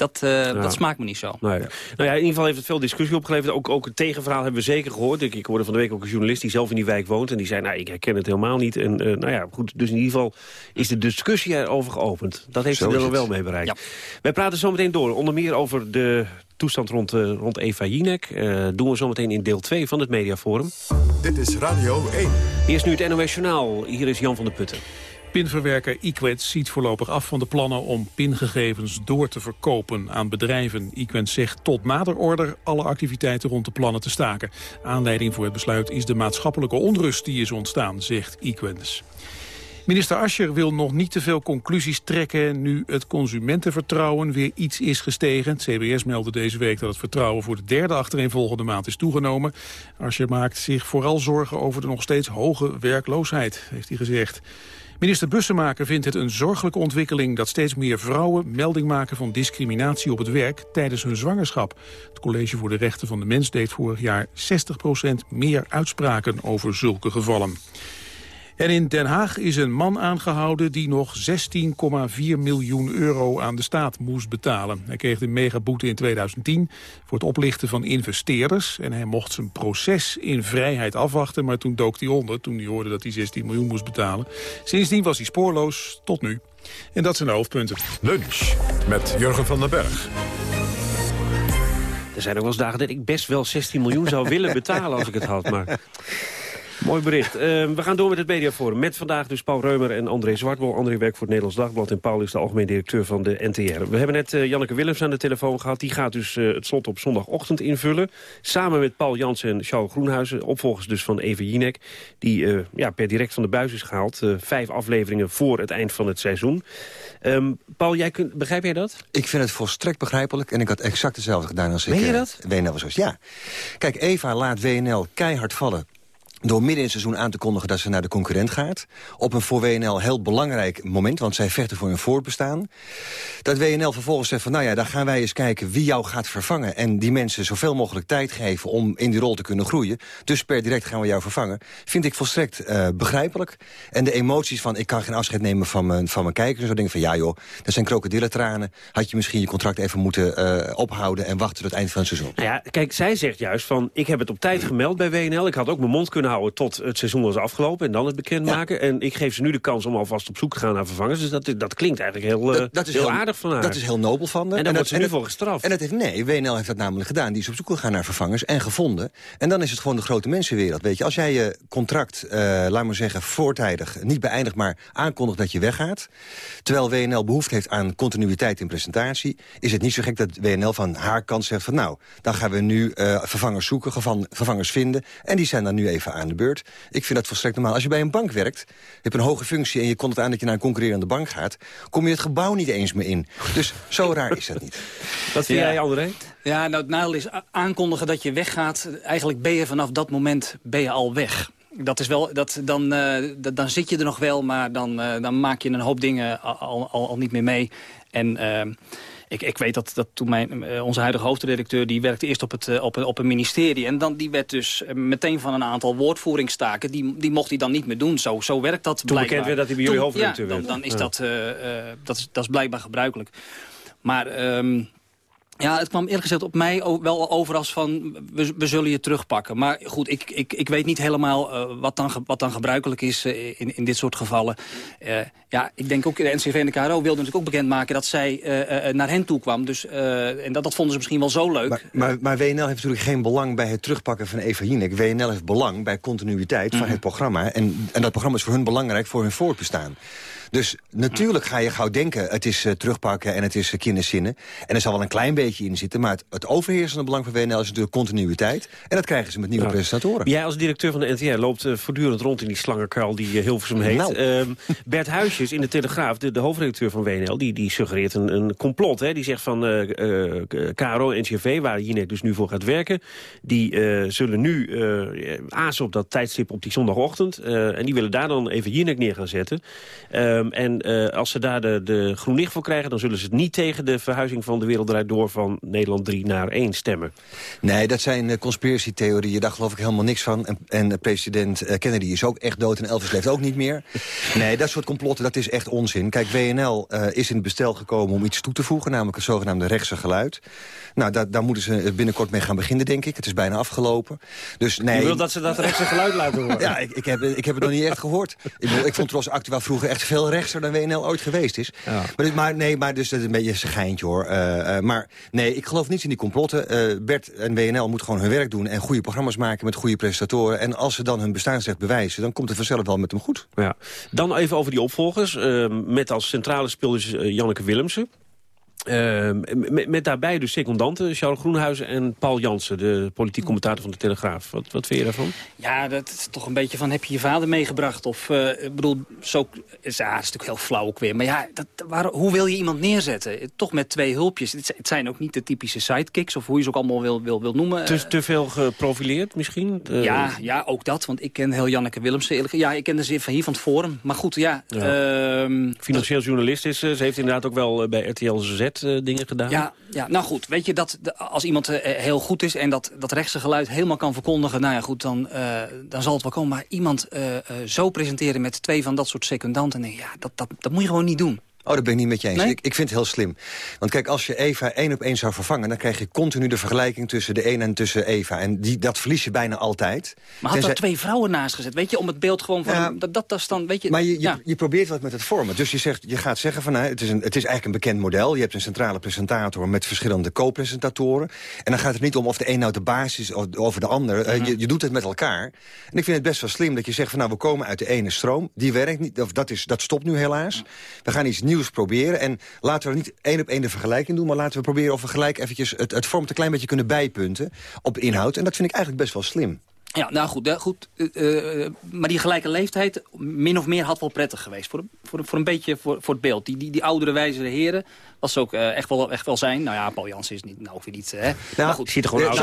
uh, ja. dat smaakt me niet zo. Nou ja. Nou ja, in ieder geval heeft het veel discussie opgeleverd. Ook, ook het tegenverhaal hebben we zeker gehoord. Ik, ik hoorde van de week ook een journalist die zelf in die wijk woont. En die zei, nou, ik herken het helemaal niet. En uh, nou ja, goed, dus in ieder geval is de discussie erover geopend. Dat heeft hij er wel mee bereikt. Ja. Wij praten zo meteen door. Onder meer over de toestand rond, uh, rond Eva Jinek. Uh, doen we zometeen in deel 2 van het Mediaforum. Dit is Radio 1. Eerst nu het NOS Journaal. Hier is Jan van der Putten. Pinverwerker Equens ziet voorlopig af van de plannen om pingegevens door te verkopen aan bedrijven. Equens zegt tot nader order alle activiteiten rond de plannen te staken. Aanleiding voor het besluit is de maatschappelijke onrust die is ontstaan, zegt Equens. Minister Ascher wil nog niet te veel conclusies trekken... nu het consumentenvertrouwen weer iets is gestegen. CBS meldde deze week dat het vertrouwen... voor de derde achtereenvolgende maand is toegenomen. Ascher maakt zich vooral zorgen over de nog steeds hoge werkloosheid, heeft hij gezegd. Minister Bussemaker vindt het een zorgelijke ontwikkeling... dat steeds meer vrouwen melding maken van discriminatie op het werk tijdens hun zwangerschap. Het College voor de Rechten van de Mens deed vorig jaar 60% meer uitspraken over zulke gevallen. En in Den Haag is een man aangehouden die nog 16,4 miljoen euro aan de staat moest betalen. Hij kreeg de megaboete in 2010 voor het oplichten van investeerders. En hij mocht zijn proces in vrijheid afwachten, maar toen dook hij onder... toen hij hoorde dat hij 16 miljoen moest betalen. Sindsdien was hij spoorloos, tot nu. En dat zijn de hoofdpunten. Lunch met Jurgen van den Berg. Er zijn ook wel eens dagen dat ik best wel 16 miljoen zou willen betalen als ik het had, maar... Mooi bericht. Uh, we gaan door met het mediaforum. Met vandaag dus Paul Reumer en André Zwartbol. André werkt voor het Nederlands Dagblad en Paul is de algemeen directeur van de NTR. We hebben net uh, Janneke Willems aan de telefoon gehad. Die gaat dus uh, het slot op zondagochtend invullen. Samen met Paul Jansen en Charles Groenhuizen. Opvolgers dus van Eva Jinek. Die ja, per direct van de buis is gehaald. vijf afleveringen voor het eind van het seizoen. Um, Paul, jij kunt, begrijp jij dat? Ik vind het volstrekt begrijpelijk. En ik had exact hetzelfde gedaan als ik... Meen je dat? WNL was ja. Kijk, Eva laat WNL keihard vallen door midden in het seizoen aan te kondigen dat ze naar de concurrent gaat. Op een voor WNL heel belangrijk moment, want zij vechten voor hun voortbestaan. Dat WNL vervolgens zegt van, nou ja, dan gaan wij eens kijken wie jou gaat vervangen. En die mensen zoveel mogelijk tijd geven om in die rol te kunnen groeien. Dus per direct gaan we jou vervangen. Vind ik volstrekt uh, begrijpelijk. En de emoties van, ik kan geen afscheid nemen van mijn, van mijn kijkers. Zo denk van, ja joh, dat zijn krokodillentranen. Had je misschien je contract even moeten uh, ophouden en wachten tot het eind van het seizoen. Nou ja, kijk, zij zegt juist van, ik heb het op tijd gemeld bij WNL. Ik had ook mijn mond kunnen tot het seizoen was afgelopen en dan het bekendmaken. En ik geef ze nu de kans om alvast op zoek te gaan naar vervangers. Dus dat, dat klinkt eigenlijk heel, dat, dat is heel, aardig van haar. Dat is heel nobel van haar. En dan wordt ze nu voor gestraft. En dat heeft, nee, WNL heeft dat namelijk gedaan. Die is op zoek gegaan naar vervangers en gevonden. En dan is het gewoon de grote mensenwereld. Weet je, als jij je contract, uh, laat maar zeggen, voortijdig, niet beëindigt, maar aankondigt dat je weggaat. Terwijl WNL behoefte heeft aan continuïteit in presentatie, is het niet zo gek dat WNL van haar kant zegt van nou, dan gaan we nu uh, vervangers zoeken, vervangers vinden. En die zijn dan nu even aan de beurt. Ik vind dat volstrekt normaal. Als je bij een bank werkt, je hebt een hoge functie... en je komt het aan dat je naar een concurrerende bank gaat... kom je het gebouw niet eens meer in. Dus zo raar is dat niet. Wat vind Ja. jij, André? Ja, nou, het nadeel is aankondigen dat je weggaat. Eigenlijk ben je vanaf dat moment ben je al weg. Dat is wel, dat, dan, eh, dat- dan zit je er nog wel, maar dan, eh, dan maak je een hoop dingen al, al, al niet meer mee. En eh, ik, ik weet dat, dat toen mijn, eh, onze huidige hoofdredacteur... die werkte eerst op, het, eh, op, een, op een ministerie. En dan, die werd dus eh, meteen van een aantal woordvoeringstaken... die, die mocht hij dan niet meer doen. Zo, zo werkt dat Toen blijkbaar. bekend werd dat hij bij jullie Toen- hoofdredacteur ja, dan, werd. dan is Ja. dat, dat, is, dat is blijkbaar gebruikelijk. Maar... ehm, ja, het kwam eerlijk gezegd op mij wel over als van... we, we zullen je terugpakken. Maar goed, ik, ik, ik weet niet helemaal eh, wat, dan, wat dan gebruikelijk is eh, in, in dit soort gevallen. Eh, ja, ik denk ook, de NCV en de KRO wilden natuurlijk ook bekendmaken... dat zij naar hen toe kwam. Dus, en dat, dat vonden ze misschien wel zo leuk. Maar, maar, maar WNL heeft natuurlijk geen belang bij het terugpakken van Eva Jinek. WNL heeft belang bij continuïteit Mhm. van het programma. En, en dat programma is voor hun belangrijk voor hun voortbestaan. Dus natuurlijk ga je gauw denken, het is eh, terugpakken en het is uh, kinderzinnen. En er zal wel een klein beetje in zitten. Maar het, het overheersende belang van WNL is natuurlijk continuïteit. En dat krijgen ze met nieuwe Ja. presentatoren. Jij als directeur van de NTR loopt eh, voortdurend rond in die slangenkuil die uh, Hilversum heet. Nou. Ehm, Bert Huisjes in de Telegraaf, de, de hoofdredacteur van WNL... die, die suggereert een, een complot. Hè? Die zegt van KRO en NCV, waar Jinek dus nu voor gaat werken... die zullen nu uh, azen op dat tijdstip op die zondagochtend. Uh, en die willen daar dan even Jinek neer gaan zetten. Um, en uh, als ze daar de, de groen licht voor krijgen... dan zullen ze het niet tegen de verhuizing van de Wereld Door... van Nederland 3 naar 1 stemmen. Nee, dat zijn uh, conspiratietheorieën. Daar geloof ik helemaal niks van. En, en president uh, Kennedy is ook echt dood en Elvis leeft ook niet meer. Nee, dat soort complotten, dat is echt onzin. Kijk, WNL is in het bestel gekomen om iets toe te voegen... namelijk het zogenaamde rechtse geluid. Nou, daar, daar moeten ze binnenkort mee gaan beginnen, denk ik. Het is bijna afgelopen. Dus, nee, Je wil dat ze dat rechtse geluid laten horen? ja, ik, ik, heb, ik heb het nog niet echt gehoord. Ik, ik vond Tros Actua vroeger echt veel rechtser dan WNL ooit geweest is. Ja. Maar, maar, nee, maar dus dat is een beetje een geintje hoor. Uh, uh, maar nee, ik geloof niet in die complotten. Uh, Bert en WNL moeten gewoon hun werk doen en goede programma's maken met goede presentatoren. En als ze dan hun bestaansrecht bewijzen, dan komt het vanzelf wel met hem goed. Ja. Dan even over die opvolgers. met als centrale speel dus Janneke Willemsen. Uh, met, met, daarbij dus secondanten, Charles Groenhuizen en Paul Jansen... de politiek commentator van de Telegraaf. Wat, wat vind je daarvan? Ja, dat is toch een beetje van, heb je je vader meegebracht? Of, uh, ik bedoel, zo, ja, het is natuurlijk heel flauw ook weer. Maar ja, dat, waar, hoe wil je iemand neerzetten? Toch met twee hulpjes. Het, het, zijn ook niet de typische sidekicks, of hoe je ze ook allemaal wil, wil, wil noemen. Te, te veel geprofileerd misschien? Uh, ja, ja, ook dat. Want ik ken heel Janneke Willemsen. Eerlijk, ja, ik ken ze van hier van het Forum. Maar goed, ja. ja. Uh, Financieel journalist is ze. Ze heeft inderdaad ook wel bij RTL Z uh, dingen gedaan. Ja, ja, nou goed, weet je, dat, als iemand uh, heel goed is... en dat, dat rechtse geluid helemaal kan verkondigen... nou ja, goed, dan, dan zal het wel komen. Maar iemand zo presenteren met twee van dat soort secundanten... Ja, dat, dat, dat moet je gewoon niet doen. Oh, dat ben ik niet met je eens. Nee? Ik, ik vind het heel slim. Want kijk, als je Eva één op één zou vervangen... dan krijg je continu de vergelijking tussen de een en tussen Eva. En die, dat verlies je bijna altijd. Maar had er twee vrouwen naast gezet, weet je? Om het beeld gewoon van... Ja, dat, dat, dan, weet je... Maar je, je, ja. je probeert wat met het vormen. Dus je, zegt, je gaat zeggen van, nou, het, is een, het is eigenlijk een bekend model. Je hebt een centrale presentator met verschillende co-presentatoren. En dan gaat het niet om of de een nou de basis is over de ander. -hmm. uh, je, je doet het met elkaar. En ik vind het best wel slim dat je zegt van, nou, we komen uit de ene stroom. Die werkt niet, of dat, is, dat stopt nu helaas. We gaan iets nieuws proberen. En laten we niet één op één de vergelijking doen... maar laten we proberen of we gelijk eventjes het, het vormt een klein beetje kunnen bijpunten op inhoud. En dat vind ik eigenlijk best wel slim. Ja, nou goed, goed uh, uh, maar die gelijke leeftijd, min of meer, had wel prettig geweest. Voor, voor, voor een beetje voor, voor het beeld. Die, die, die oudere, wijzere heren, was ook uh, echt, wel, echt wel zijn. Nou ja, Paul Jansen is niet, nou weer niet, hè. Nou, maar goed, ziet er gewoon oud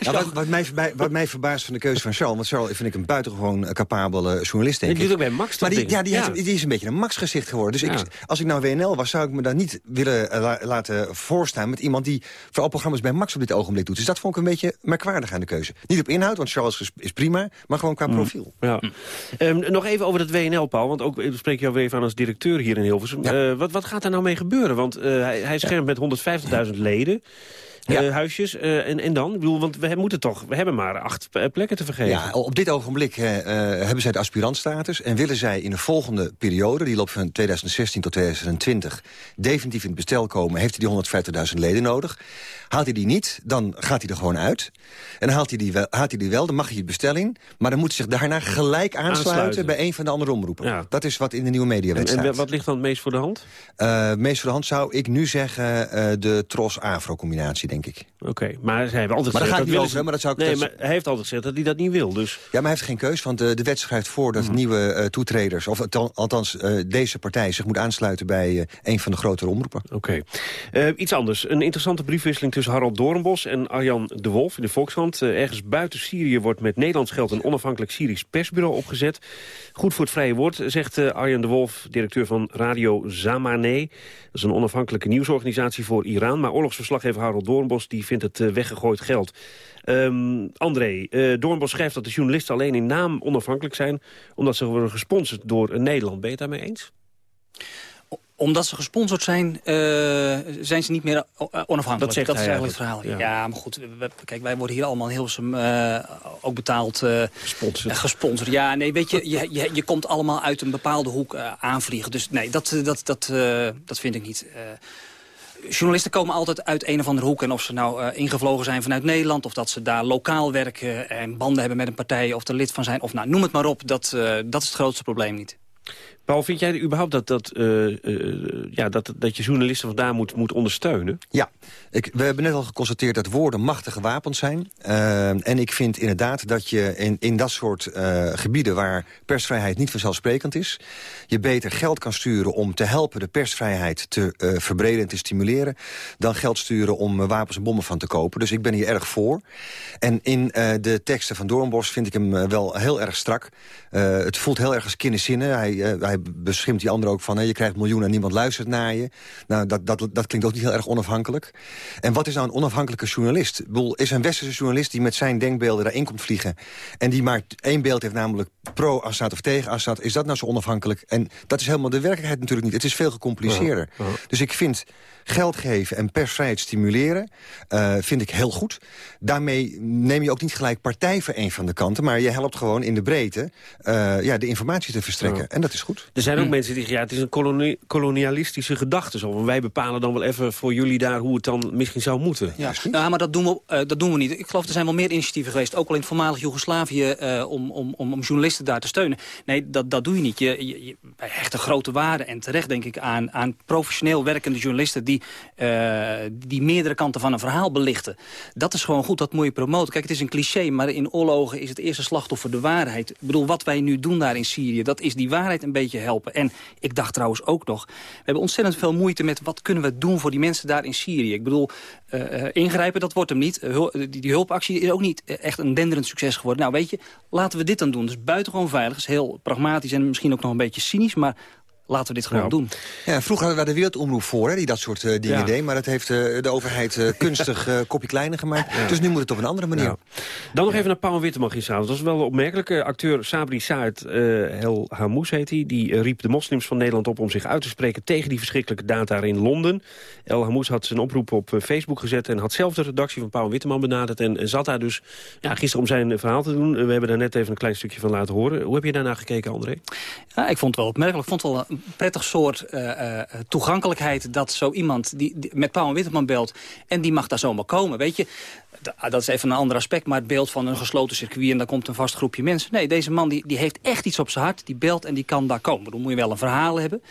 ja, wat, wat, mij, wat mij verbaast van de keuze van Charles... want Charles vind ik een buitengewoon capabele journalist, denk ik. Die doet ook bij Max Maar die, ja, die, ja. Heeft, die, is een beetje een Max-gezicht geworden. Dus ja. ik, als ik nou WNL was, zou ik me daar niet willen la, laten voorstaan... met iemand die vooral programma's bij Max op dit ogenblik doet. Dus dat vond ik een beetje merkwaardig aan de keuze. Niet op inhoud, want Charles is, is prima, maar gewoon qua profiel. Mm. Ja. Um, nog even over dat WNL, Paul, want ook spreek je alweer aan als directeur hier in Hilversum. Ja. Uh, wat, wat gaat daar nou mee gebeuren? Want uh, hij, hij schermt met 150.000 leden. Ja. Uh, huisjes. Uh, en, en dan? Ik bedoel, want we moeten toch, we hebben maar acht plekken te vergeven. Ja, op dit ogenblik uh, hebben zij de aspirantstatus en willen zij in de volgende periode, die loopt van 2016 tot 2020, definitief in het bestel komen, heeft hij die 150.000 leden nodig. Haalt hij die niet, dan gaat hij er gewoon uit. En haalt hij die wel, haalt hij die wel dan mag hij het bestel in. Maar dan moet hij zich daarna gelijk aansluiten, aansluiten. bij een van de andere omroepen. Ja. Dat is wat in de nieuwe mediawet en, staat. En wat ligt dan het meest voor de hand? Uh, meest voor de hand zou ik nu zeggen uh, de Tros-Afro-combinatie, denk ik. Oké, maar hij heeft altijd Maar gezegd ga ik dat over, ze- maar dat zou ik- Nee, dat- maar hij heeft altijd gezegd dat hij dat niet wil, dus... Ja, maar hij heeft geen keus, want de, de wet schrijft voor dat nieuwe eh, toetreders... of althans- althans eh, deze partij zich moet aansluiten bij eh, een van de grotere omroepen. Oké. Eh, iets anders. Een interessante briefwisseling tussen Harald Doornbos en Arjan de Wolf in de Volkskrant. Eh, ergens buiten Syrië wordt met Nederlands geld een onafhankelijk Syrisch persbureau opgezet. Goed voor het vrije woord, zegt eh, Arjan de Wolf, directeur van Radio Zamaneh. Dat is een onafhankelijke nieuwsorganisatie voor Iran. Maar oorlogsverslaggever Harold Doornbos die vindt het eh, weggegooid geld. Ehm, André, eh Doornbos schrijft dat de journalisten alleen in naam onafhankelijk zijn... omdat ze worden gesponsord door Nederland. Ben je het daarmee eens? Omdat ze gesponsord zijn, eh, zijn ze niet meer eh, onafhankelijk. Dat zegt is eigenlijk het verhaal. Ja. ja. maar goed, we- kijk, wij worden hier allemaal in Hilversum eh, ook betaald. eh, Gesponsord. eh, gesponsord. Ja, nee, weet je, je, je, je komt allemaal uit een bepaalde hoek eh, aanvliegen. Dus nee, dat, eh, dat, dat, eh, dat vind ik niet. Eh, Journalisten komen altijd uit een of andere hoek. En of ze nou eh, ingevlogen zijn vanuit Nederland... of dat ze daar lokaal werken en banden hebben met een partij... of er lid van zijn, of nou, noem het maar op. Dat, eh, dat is het grootste probleem niet. Paul, vind jij überhaupt dat, dat, eh, eh, ja, dat, dat je journalisten vandaar moet, moet ondersteunen? Ja, ik, we hebben net al geconstateerd dat woorden machtige wapens zijn. Eh, en ik vind inderdaad dat je in, in dat soort gebieden... waar persvrijheid niet vanzelfsprekend is... je beter geld kan sturen om te helpen de persvrijheid te verbreden en te stimuleren... dan geld sturen om wapens en bommen van te kopen. Dus ik ben hier erg voor. En in de teksten van Doornbos vind ik hem wel heel erg strak. Het voelt heel erg als kinderzinnen. Hij, eh, hij beschimpt die anderen ook van... hè, je krijgt miljoenen en niemand luistert naar je. Nou, dat, dat, dat klinkt ook niet heel erg onafhankelijk. En wat is nou een onafhankelijke journalist? Ik bedoel, is een westerse journalist die met zijn denkbeelden daarin komt vliegen... en die maar één beeld heeft, namelijk pro-Assad of tegen-Assad... is dat nou zo onafhankelijk? En dat is helemaal de werkelijkheid natuurlijk niet. Het is veel gecompliceerder. Dus ik vind geld geven en persvrijheid stimuleren... eh, vind ik heel goed. Daarmee neem je ook niet gelijk partij voor een van de kanten... maar je helpt gewoon in de breedte eh, ja, de informatie te verstrekken. Ja. En dat is goed. Er zijn ook Hm. mensen die zeggen, ja, het is een koloni- kolonialistische gedachte. Zo. Wij bepalen dan wel even voor jullie daar hoe het dan misschien zou moeten. Ja, ja maar dat doen, we, eh, dat doen we niet. Ik geloof er zijn wel meer initiatieven geweest, ook al in het voormalig Joegoslavië, eh, om, om, om, om journalisten daar te steunen. Nee, dat, dat doe je niet. Je, je, je- wij hechten grote waarde en terecht denk ik aan, aan professioneel werkende journalisten die, eh, die meerdere kanten van een verhaal belichten. Dat is gewoon goed, dat moet je promoten. Kijk, het is een cliché, maar in oorlogen is het eerste slachtoffer de waarheid. Ik bedoel, wat wij nu doen daar in Syrië, dat is die waarheid een beetje helpen. En ik dacht trouwens ook nog, we hebben ontzettend veel moeite met wat kunnen we doen voor die mensen daar in Syrië. Ik bedoel, eh, eh, ingrijpen, dat wordt hem niet. Die, die hulpactie is ook niet echt een denderend succes geworden. Nou, weet je, laten we dit dan doen. Dus buitengewoon veilig, is heel pragmatisch en misschien ook nog een beetje cynisch, maar laten we dit gewoon Ja. doen. Ja, vroeger hadden we daar de Wereldomroep voor, hè, die dat soort eh, dingen Ja. deed. Maar dat heeft eh, de overheid eh, kunstig eh, kopje kleiner gemaakt. Dus nu moet het op een andere manier. Ja. Dan nog even naar Paul Witteman gisteravond. Dat was wel opmerkelijk. Acteur Sabri Saad eh El Hamous heet hij. Die riep de moslims van Nederland op om zich uit te spreken... tegen die verschrikkelijke data in Londen. El Hamous had zijn oproep op Facebook gezet... en had zelf de redactie van Paul Witteman benaderd... en, en zat daar dus ja, gisteren om zijn verhaal te doen. We hebben daar net even een klein stukje van laten horen. Hoe heb je daarna gekeken, André? Ja, ik vond het wel opmerkelijk. Ik vond het wel prettig soort eh, eh, toegankelijkheid... dat zo iemand die, die met Paul Witteman belt... en die mag daar zomaar komen, weet je. Da- Dat is even een ander aspect, maar het beeld van een gesloten circuit... en daar komt een vast groepje mensen. Nee, deze man die, die heeft echt iets op zijn hart. Die belt en die kan daar komen. Dan moet je wel een verhaal hebben.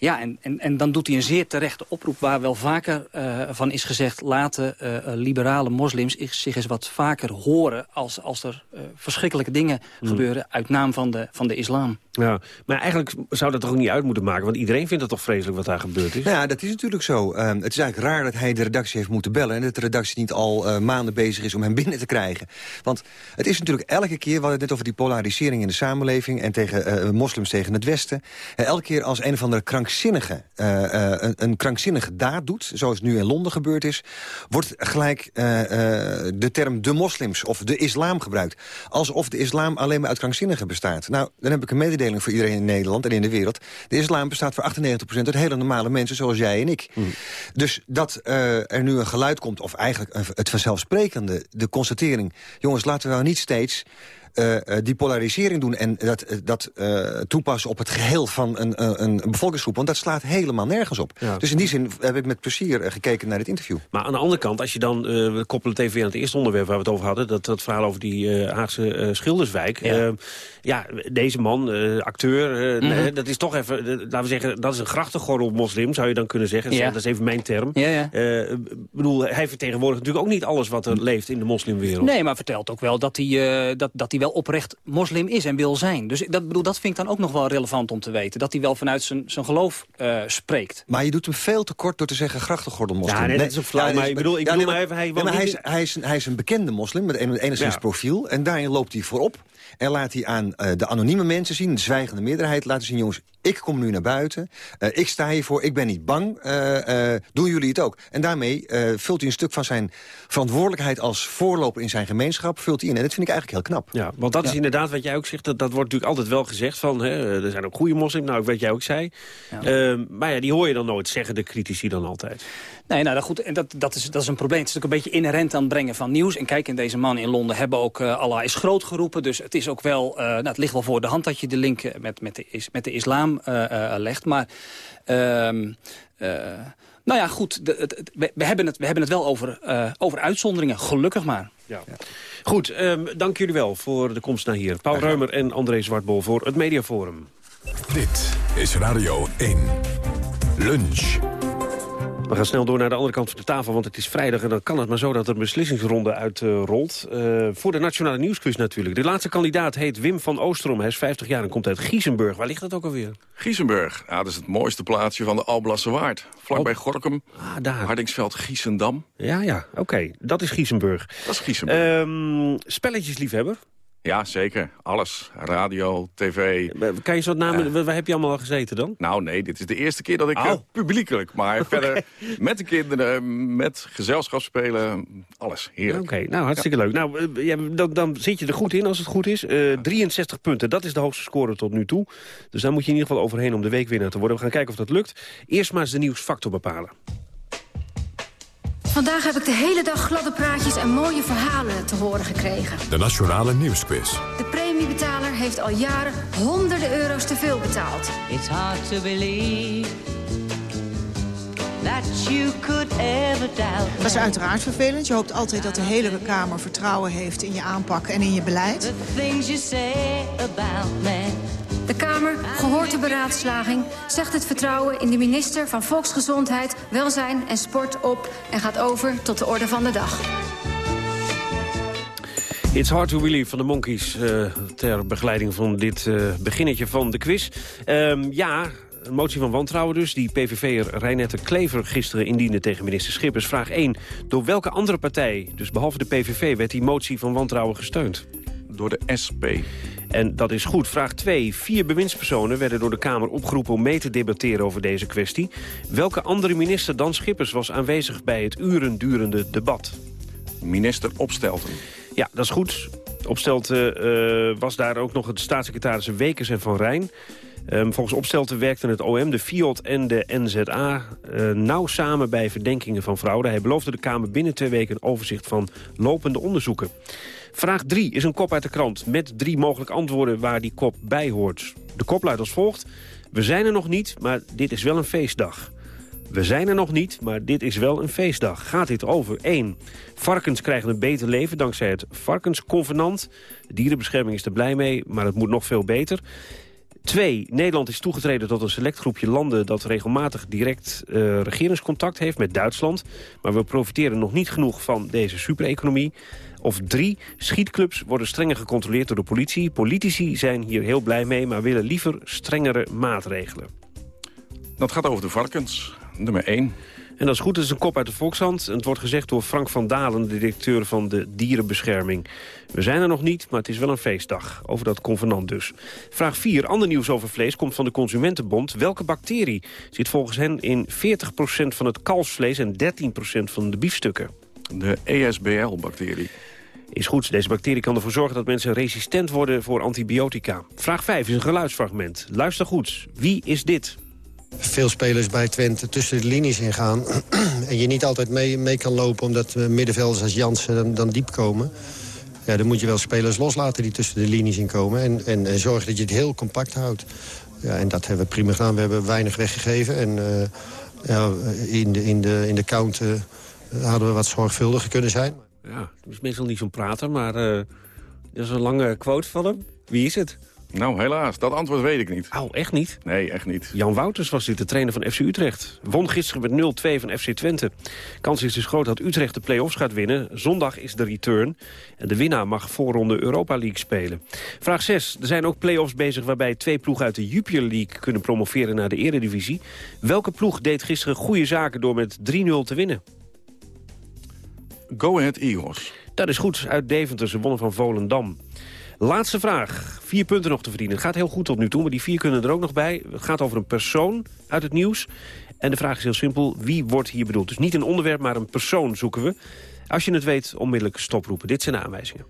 Ja, en, en, en dan doet hij een zeer terechte oproep... waar wel vaker eh, van is gezegd... laten eh, eh, liberale moslims zich eens wat vaker horen... als, als er eh, verschrikkelijke dingen gebeuren... uit naam van de, van de islam. Ja, maar eigenlijk zou dat toch ook niet uit moeten maken... want iedereen vindt het toch vreselijk wat daar gebeurd is? Nou ja, dat is natuurlijk zo. Ehm, het is eigenlijk raar dat hij de redactie heeft moeten bellen... en dat de redactie niet al eh, maanden bezig is om hem binnen te krijgen. Want het is natuurlijk elke keer... we hadden het net over die polarisering in de samenleving... en tegen eh, moslims tegen het Westen. Elke keer als een of andere krankzinnige... eh, eh, een, een krankzinnige daad doet, zoals nu in Londen gebeurd is... wordt gelijk eh, de term de moslims of de islam gebruikt. Alsof de islam alleen maar uit krankzinnigen bestaat. Nou, dan heb ik een mededeling voor iedereen in Nederland en in de wereld. De islam bestaat voor 98% uit hele normale mensen zoals jij en ik. Dus dat er nu een geluid komt, of eigenlijk het vanzelfsprekende... de constatering, jongens, laten we nou niet steeds eh, eh, die polarisering doen en dat, eh, dat eh, toepassen op het geheel van een, een, een bevolkingsgroep. Want dat slaat helemaal nergens op. Ja. Dus in die zin heb ik met plezier gekeken naar dit interview. Maar aan de andere kant, als je dan, eh, we koppelen het even weer aan het eerste onderwerp waar we het over hadden, dat, dat verhaal over die eh, Haagse eh, Schilderswijk. Ja. Ja, ja deze man, eh, acteur, eh, Mhm. dat is toch even, laten we zeggen, dat is een grachtengordel moslim, zou je dan kunnen zeggen. Ja. Dat is even mijn term. Ja, ja. Eh, Ik bedoel, hij vertegenwoordigt natuurlijk ook niet alles wat er leeft in de moslimwereld. Nee, maar vertelt ook wel dat hij, eh, dat, dat hij wel oprecht moslim is en wil zijn. Dus dat, bedoel, dat vind ik dan ook nog wel relevant om te weten. Dat hij wel vanuit zijn, zijn geloof eh, spreekt. Maar je doet hem veel te kort door te zeggen grachtengordel moslim. Ja, nee, dat is ook flauw, nee, maar ik bedoel- ik bedoel nee, maar even, hij nee, woont maar hij, is, hij, is een, hij is een bekende moslim met een enigszins Ja. profiel. En daarin loopt hij voorop. En laat hij aan eh, de anonieme mensen zien, de zwijgende meerderheid... laten zien, jongens, ik kom nu naar buiten. eh, ik sta hiervoor, ik ben niet bang. eh, eh, doen jullie het ook? En daarmee eh, vult hij een stuk van zijn verantwoordelijkheid... als voorloper in zijn gemeenschap, vult hij in. En dat vind ik eigenlijk heel knap. Ja, want dat is inderdaad wat jij ook zegt. Dat, dat wordt natuurlijk altijd wel gezegd van... Hè, er zijn ook goede moslims, nou, wat jij ook zei. Ehm, maar ja, die hoor je dan nooit, zeggen de critici dan altijd. Nee, nou dat goed, en dat, dat, is, dat is een probleem. Het is natuurlijk een beetje inherent aan het brengen van nieuws. En kijk, en deze mannen in Londen hebben ook eh, Allah is groot geroepen. Dus het is ook wel, eh, nou, het ligt wel voor de hand dat je de link eh, met, met, de, is, met de islam eh, eh, legt. Maar, ehm, eh, nou ja, goed, de, we, we hebben het, we hebben het wel over, eh, over uitzonderingen, gelukkig maar. Ja. Goed, ehm, dank jullie wel voor de komst naar hier. Paul Reumer en André Zwartbol voor het Mediaforum. Dit is Radio 1. Lunch. We gaan snel door naar de andere kant van de tafel, want het is vrijdag... en dan kan het maar zo dat er een beslissingsronde uitrolt. Eh, voor de Nationale Nieuwsquiz natuurlijk. De laatste kandidaat heet Wim van Oosterom. Hij is 50 jaar en komt uit Giesenburg. Waar ligt dat ook alweer? Giesenburg, ja, dat is het mooiste plaatsje van de Alblasse Waard. Vlakbij Gorkum, ah, daar. Hardingsveld, Giesendam. Ja, ja, oké. Dat is Giesenburg. Dat is Giesenburg. Ehm spelletjesliefhebber? Ja, zeker. Alles. Radio, tv. Kan je zo namen, waar heb je allemaal al gezeten dan? Nou nee, dit is de eerste keer dat ik Oh. eh, publiekelijk... maar verder met de kinderen, met gezelschap spelen, alles. Heerlijk. Oké, nou hartstikke leuk. Nou, eh, ja, dan, dan zit je er goed in als het goed is. Eh, 63 punten, dat is de hoogste score tot nu toe. Dus daar moet je in ieder geval overheen om de weekwinnaar te worden. We gaan kijken of dat lukt. Eerst maar eens de nieuwsfactor bepalen. Vandaag heb ik de hele dag gladde praatjes en mooie verhalen te horen gekregen. De Nationale Nieuwsquiz. De premiebetaler heeft al jaren honderden euro's te veel betaald. It's hard to believe that you could ever doubt. Dat is uiteraard vervelend. Je hoopt altijd dat de hele Kamer vertrouwen heeft in je aanpak en in je beleid. The things you say about me. De Kamer, gehoord de beraadslaging, zegt het vertrouwen in de minister van Volksgezondheid, Welzijn en Sport op en gaat over tot de orde van de dag. It's Hard to Believe van de Monkeys... eh, ter begeleiding van dit eh, beginnetje van de quiz. Ehm, ja, een motie van wantrouwen dus... die PVV'er Reinette Klever gisteren indiende tegen minister Schippers. Vraag 1. Door welke andere partij, dus behalve de PVV... werd die motie van wantrouwen gesteund? Door de SP. En dat is goed. Vraag 2. Vier bewindspersonen werden door de Kamer opgeroepen om mee te debatteren over deze kwestie. Welke andere minister dan Schippers was aanwezig bij het urendurende debat? Minister Opstelten. Ja, dat is goed. Opstelten eh, was daar ook nog het staatssecretarissen Wekers en Van Rijn. Ehm, volgens Opstelten werkten het OM, de FIOD en de NZA eh, nauw samen bij verdenkingen van fraude. Hij beloofde de Kamer binnen twee weken een overzicht van lopende onderzoeken. Vraag 3 is een kop uit de krant met drie mogelijke antwoorden waar die kop bij hoort. De kop luidt als volgt. We zijn er nog niet, maar dit is wel een feestdag. We zijn er nog niet, maar dit is wel een feestdag. Gaat dit over? 1. Varkens krijgen een beter leven dankzij het varkensconvenant. Dierenbescherming is er blij mee, maar het moet nog veel beter. 2. Nederland is toegetreden tot een select groepje landen... dat regelmatig direct eh, regeringscontact heeft met Duitsland. Maar we profiteren nog niet genoeg van deze supereconomie. Of 3. Schietclubs worden strenger gecontroleerd door de politie. Politici zijn hier heel blij mee, maar willen liever strengere maatregelen. Dat gaat over de varkens. Nummer 1. En dat is goed, dat is een kop uit de Volkshand. En het wordt gezegd door Frank van Dalen, de directeur van de dierenbescherming. We zijn er nog niet, maar het is wel een feestdag. Over dat convenant dus. Vraag 4. Ander nieuws over vlees komt van de Consumentenbond. Welke bacterie zit volgens hen in 40% van het kalfsvlees en 13% van de biefstukken? De ESBL-bacterie. Is goed, deze bacterie kan ervoor zorgen dat mensen resistent worden voor antibiotica. Vraag 5 is een geluidsfragment. Luister goed. Wie is dit? veel spelers bij Twente tussen de linies ingaan. en je niet altijd mee, mee kan lopen omdat middenvelders als Jansen dan, diep komen. Ja, dan moet je wel spelers loslaten die tussen de linies in komen. En, en, en zorgen dat je het heel compact houdt. Ja, en dat hebben we prima gedaan. We hebben weinig weggegeven. En eh, ja, in, de, in, de, in de count eh, hadden we wat zorgvuldiger kunnen zijn. Ja, het is meestal niet zo'n prater, maar eh dat is een lange quote van hem. Wie is het? Nou, helaas. Dat antwoord weet ik niet. Oh, echt niet? Nee, echt niet. Jan Wouters was dit, de trainer van FC Utrecht. Won gisteren met 0-2 van FC Twente. Kans is dus groot dat Utrecht de play-offs gaat winnen. Zondag is de return. En de winnaar mag voorronde Europa League spelen. Vraag 6. Er zijn ook play-offs bezig waarbij twee ploegen uit de Jupiler League kunnen promoveren naar de eredivisie. Welke ploeg deed gisteren goede zaken door met 3-0 te winnen? Go Ahead Eagles. Dat is goed. Uit Deventer. Ze wonnen van Volendam. Laatste vraag. Vier punten nog te verdienen. Het gaat heel goed tot nu toe, maar die vier kunnen er ook nog bij. Het gaat over een persoon uit het nieuws. En de vraag is heel simpel. Wie wordt hier bedoeld? Dus niet een onderwerp, maar een persoon zoeken we. Als je het weet, onmiddellijk stoproepen. Dit zijn de aanwijzingen.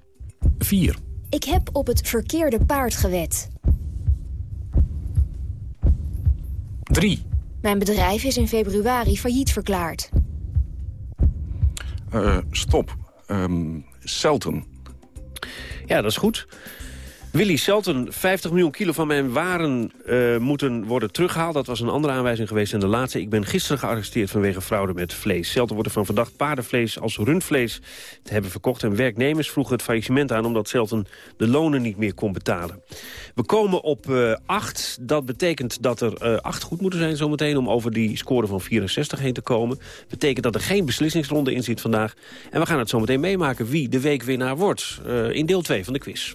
4. Ik heb op het verkeerde paard gewet. 3. Mijn bedrijf is in februari failliet verklaard. Eh, stop. Selton. Ja, dat is goed. Willy Selten, 50 miljoen kilo van mijn waren eh, moeten worden teruggehaald. Dat was een andere aanwijzing geweest. En de laatste, ik ben gisteren gearresteerd vanwege fraude met vlees. Selten wordt ervan verdacht paardenvlees als rundvlees te hebben verkocht. En werknemers vroegen het faillissement aan omdat Selten de lonen niet meer kon betalen. We komen op eh 8. Dat betekent dat er eh 8 goed moeten zijn zometeen om over die score van 64 heen te komen. Betekent dat er geen beslissingsronde in zit vandaag. En we gaan het zometeen meemaken wie de weekwinnaar wordt. eh, in deel 2 van de quiz.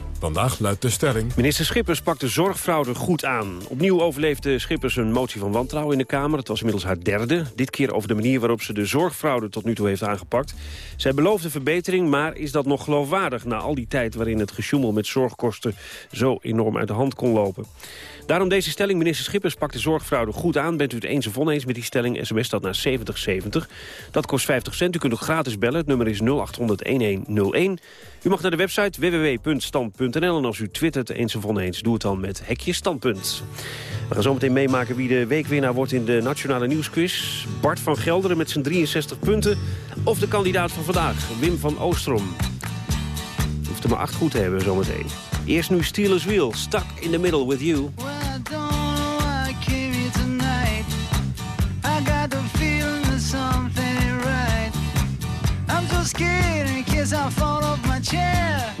Vandaag luidt de stelling... Minister Schippers pakt de zorgfraude goed aan. Opnieuw overleefde Schippers een motie van wantrouwen in de Kamer. Het was inmiddels haar derde. Dit keer over de manier waarop ze de zorgfraude tot nu toe heeft aangepakt. Zij beloofde verbetering, maar is dat nog geloofwaardig... na al die tijd waarin het gesjoemel met zorgkosten zo enorm uit de hand kon lopen. Daarom deze stelling. Minister Schippers pakt de zorgfraude goed aan. Bent u het eens of oneens met die stelling? SMS dat naar 7070. Dat kost 50 cent. U kunt ook gratis bellen. Het nummer is 0800-1101. U mag naar de website www.stand.nl. En als u twittert eens of oneens, doe het dan met hekje standpunt. We gaan zo meteen meemaken wie de weekwinnaar wordt in de Nationale Nieuwsquiz. Bart van Gelderen met zijn 63 punten. Of de kandidaat van vandaag, Wim van Oostrom. Hoeft er maar acht goed te hebben zometeen. Eerst nu Steelers Wheel, Stuck in the Middle with You. Scared in case I fall off my chair.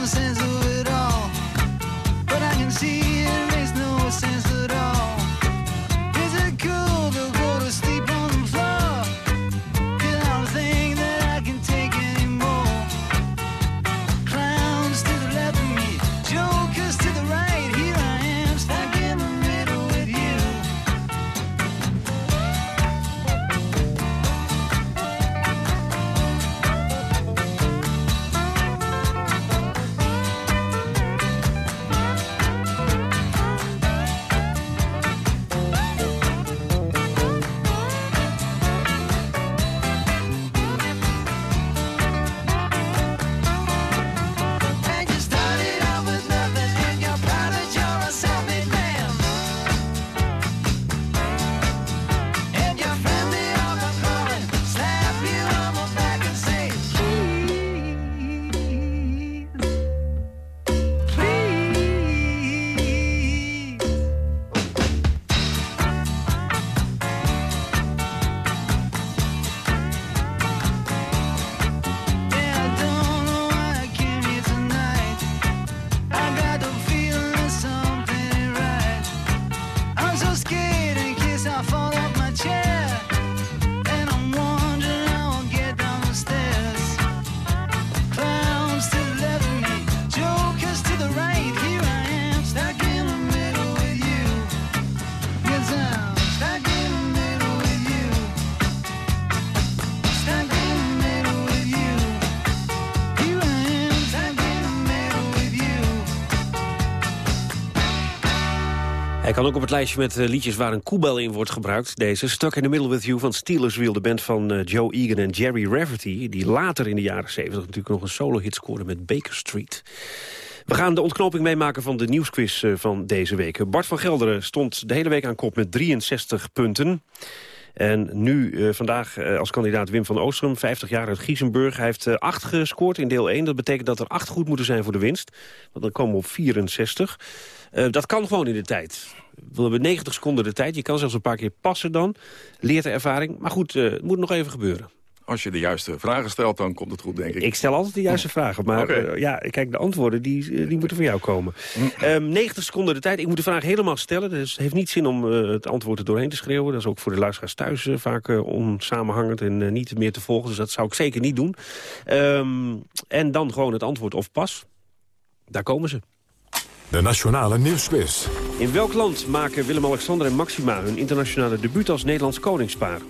to kan ook op het lijstje met eh, liedjes waar een koebel in wordt gebruikt. Deze Stuck in the Middle with You van Steelers Wheel. De band van eh, Joe Egan en Jerry Rafferty. Die later in de jaren 70 natuurlijk nog een solo-hit scoorde met Baker Street. We gaan de ontknoping meemaken van de nieuwsquiz eh, van deze week. Bart van Gelderen stond de hele week aan kop met 63 punten. En nu vandaag als kandidaat Wim van Oostrum, 50 jaar uit Giesenburg. Hij heeft eh, 8 gescoord in deel 1. Dat betekent dat er 8 goed moeten zijn voor de winst. Want dan komen we op 64. Eh, dat kan gewoon in de tijd. We hebben 90 seconden de tijd. Je kan zelfs een paar keer passen dan. Leert de ervaring. Maar goed, eh, het moet nog even gebeuren. Als je de juiste vragen stelt, dan komt het goed, denk ik. Ik stel altijd de juiste vragen. Maar Oké. eh, ja, kijk, de antwoorden die, eh, die moeten van jou komen. Ehm 90 seconden de tijd. Ik moet de vraag helemaal stellen. Dus het heeft niet zin om het antwoord er doorheen te schreeuwen. Dat is ook voor de luisteraars thuis vaak onsamenhangend en niet meer te volgen. Dus dat zou ik zeker niet doen. Ehm, en dan gewoon het antwoord of pas. Daar komen ze. De Nationale Nieuwsquiz. In welk land maken Willem-Alexander en Maxima hun internationale debuut als Nederlands koningspaar?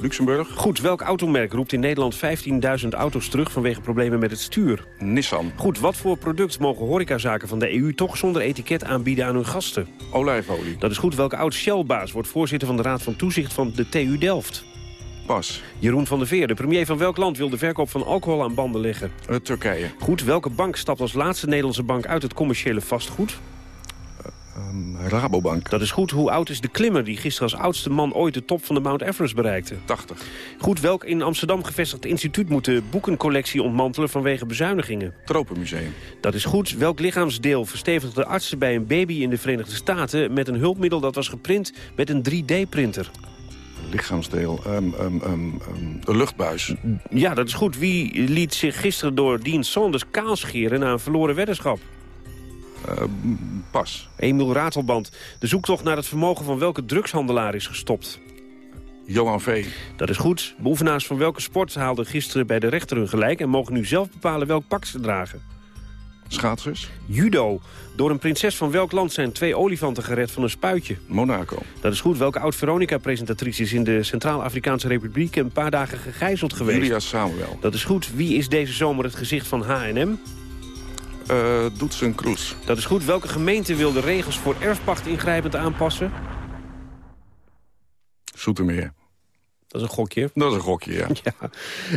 Luxemburg. Goed, welk automerk roept in Nederland 15.000 auto's terug vanwege problemen met het stuur? Nissan. Goed, wat voor product mogen horecazaken van de EU toch zonder etiket aanbieden aan hun gasten? Olijfolie. Dat is goed. Welke oud-Shell-baas wordt voorzitter van de Raad van Toezicht van de TU Delft? Pas. Jeroen van der Veer, de premier van welk land wil de verkoop van alcohol aan banden leggen? Eh, Turkije. Goed, welke bank stapt als laatste Nederlandse bank uit het commerciële vastgoed? Ehm, Rabobank. Dat is goed. Hoe oud is de klimmer die gisteren als oudste man ooit de top van de Mount Everest bereikte? 80. Goed, welk in Amsterdam gevestigd instituut moet de boekencollectie ontmantelen vanwege bezuinigingen? Tropenmuseum. Dat is goed. Welk lichaamsdeel verstevigde artsen bij een baby in de Verenigde Staten... met een hulpmiddel dat was geprint met een 3D-printer? Lichaamsdeel. Ehm, ehm, ehm, de luchtbuis. Ja, dat is goed. Wie liet zich gisteren door Dean Saunders kaalscheren na een verloren weddenschap? Pas. Emiel Ratelband. De zoektocht naar het vermogen van welke drugshandelaar is gestopt? Johan V. Dat is goed. Beoefenaars van welke sport haalden gisteren bij de rechter hun gelijk... en mogen nu zelf bepalen welk pak ze dragen? Schaatsers. Judo. Door een prinses van welk land zijn twee olifanten gered van een spuitje? Monaco. Dat is goed. Welke oud-Veronica-presentatrice is in de Centraal-Afrikaanse Republiek... een paar dagen gegijzeld geweest? Julia Samuel. Dat is goed. Wie is deze zomer het gezicht van H&M? Uh, Doetsen Kroes. Dat is goed. Welke gemeente wil de regels voor erfpacht ingrijpend aanpassen? Zoetermeer. Dat is een gokje. Dat is een gokje, ja. ja.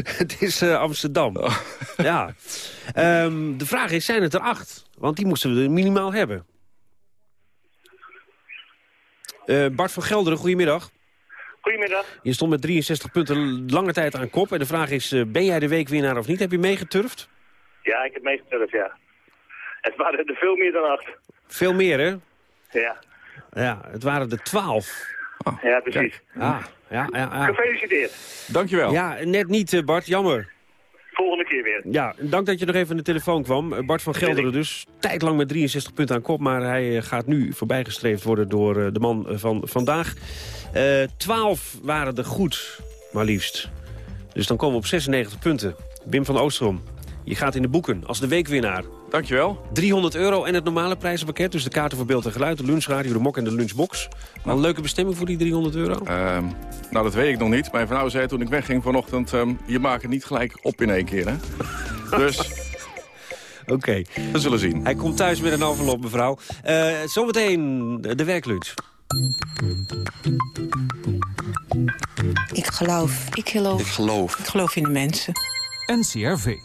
Het is uh, Amsterdam. Oh. ja. Um, de vraag is, zijn het er acht? Want die moesten we minimaal hebben. Uh, Bart van Gelderen, goedemiddag. Goedemiddag. Je stond met 63 punten lange tijd aan kop. En de vraag is, uh, ben jij de weekwinnaar of niet? Heb je meegeturfd? Ja, ik heb meegeturfd, ja. Het waren er veel meer dan acht. Veel meer, hè? Ja. Ja, het waren er twaalf. Oh, ja, precies. Ja, ja, ja, ja. Gefeliciteerd. Dankjewel. Ja, net niet, Bart. Jammer. Volgende keer weer. Ja, dank dat je nog even aan de telefoon kwam. Bart van Gelderen dus, tijdlang met 63 punten aan kop... maar hij gaat nu voorbijgestreefd worden door de man van vandaag. Uh, 12 waren er goed, maar liefst. Dus dan komen we op 96 punten. Wim van Oostrom, je gaat in de boeken als de weekwinnaar. Dankjewel. 300 euro en het normale prijzenpakket. Dus de kaarten voor beeld en geluid, de lunchradio, de mok en de lunchbox. Al een leuke bestemming voor die 300 euro? Uh, nou, dat weet ik nog niet. Mijn vrouw zei toen ik wegging vanochtend... Um, je maakt het niet gelijk op in één keer, hè? dus... Oké. Okay. We zullen zien. Hij komt thuis met een envelop, mevrouw. Uh, zometeen de werklunch. Ik geloof. Ik geloof. Ik geloof. Ik geloof in de mensen. NCRV.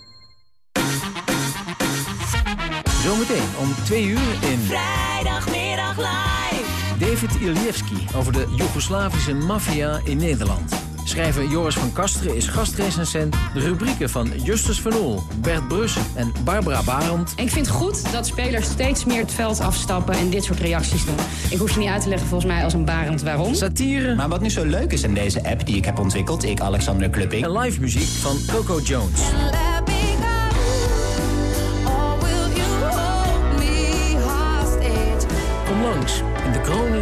Zometeen om twee uur in... Vrijdagmiddag live. David Ilievski over de Joegoslavische maffia in Nederland. Schrijver Joris van Kasteren is gastrecensent. De rubrieken van Justus van Oel, Bert Brus en Barbara Barend. Ik vind het goed dat spelers steeds meer het veld afstappen en dit soort reacties doen. Ik hoef je niet uit te leggen volgens mij als een Barend waarom. Satire. Maar wat nu zo leuk is in deze app die ik heb ontwikkeld, ik Alexander Klupping. En live muziek van Coco Jones.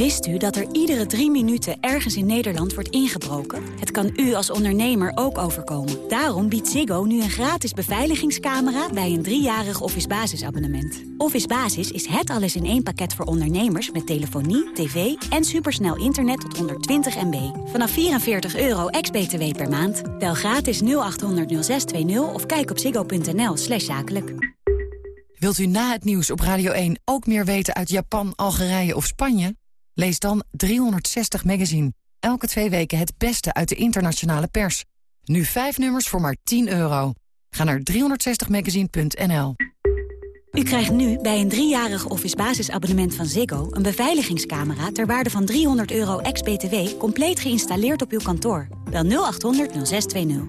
Wist u dat er iedere drie minuten ergens in Nederland wordt ingebroken? Het kan u als ondernemer ook overkomen. Daarom biedt Ziggo nu een gratis beveiligingscamera bij een driejarig Office Basisabonnement. Office Basis is het alles in één pakket voor ondernemers met telefonie, tv en supersnel internet tot 120 MB. Vanaf 44 euro ex-BTW per maand. Bel gratis 0800 0620 of kijk op ziggo.nl slash zakelijk. Wilt u na het nieuws op Radio 1 ook meer weten uit Japan, Algerije of Spanje? Lees dan 360 Magazine. Elke twee weken het beste uit de internationale pers. Nu vijf nummers voor maar 10 euro. Ga naar 360magazine.nl. U krijgt nu bij een driejarig Office basisabonnement van Ziggo... een beveiligingscamera ter waarde van 300 euro ex-BTW... compleet geïnstalleerd op uw kantoor. Bel 0800 0620.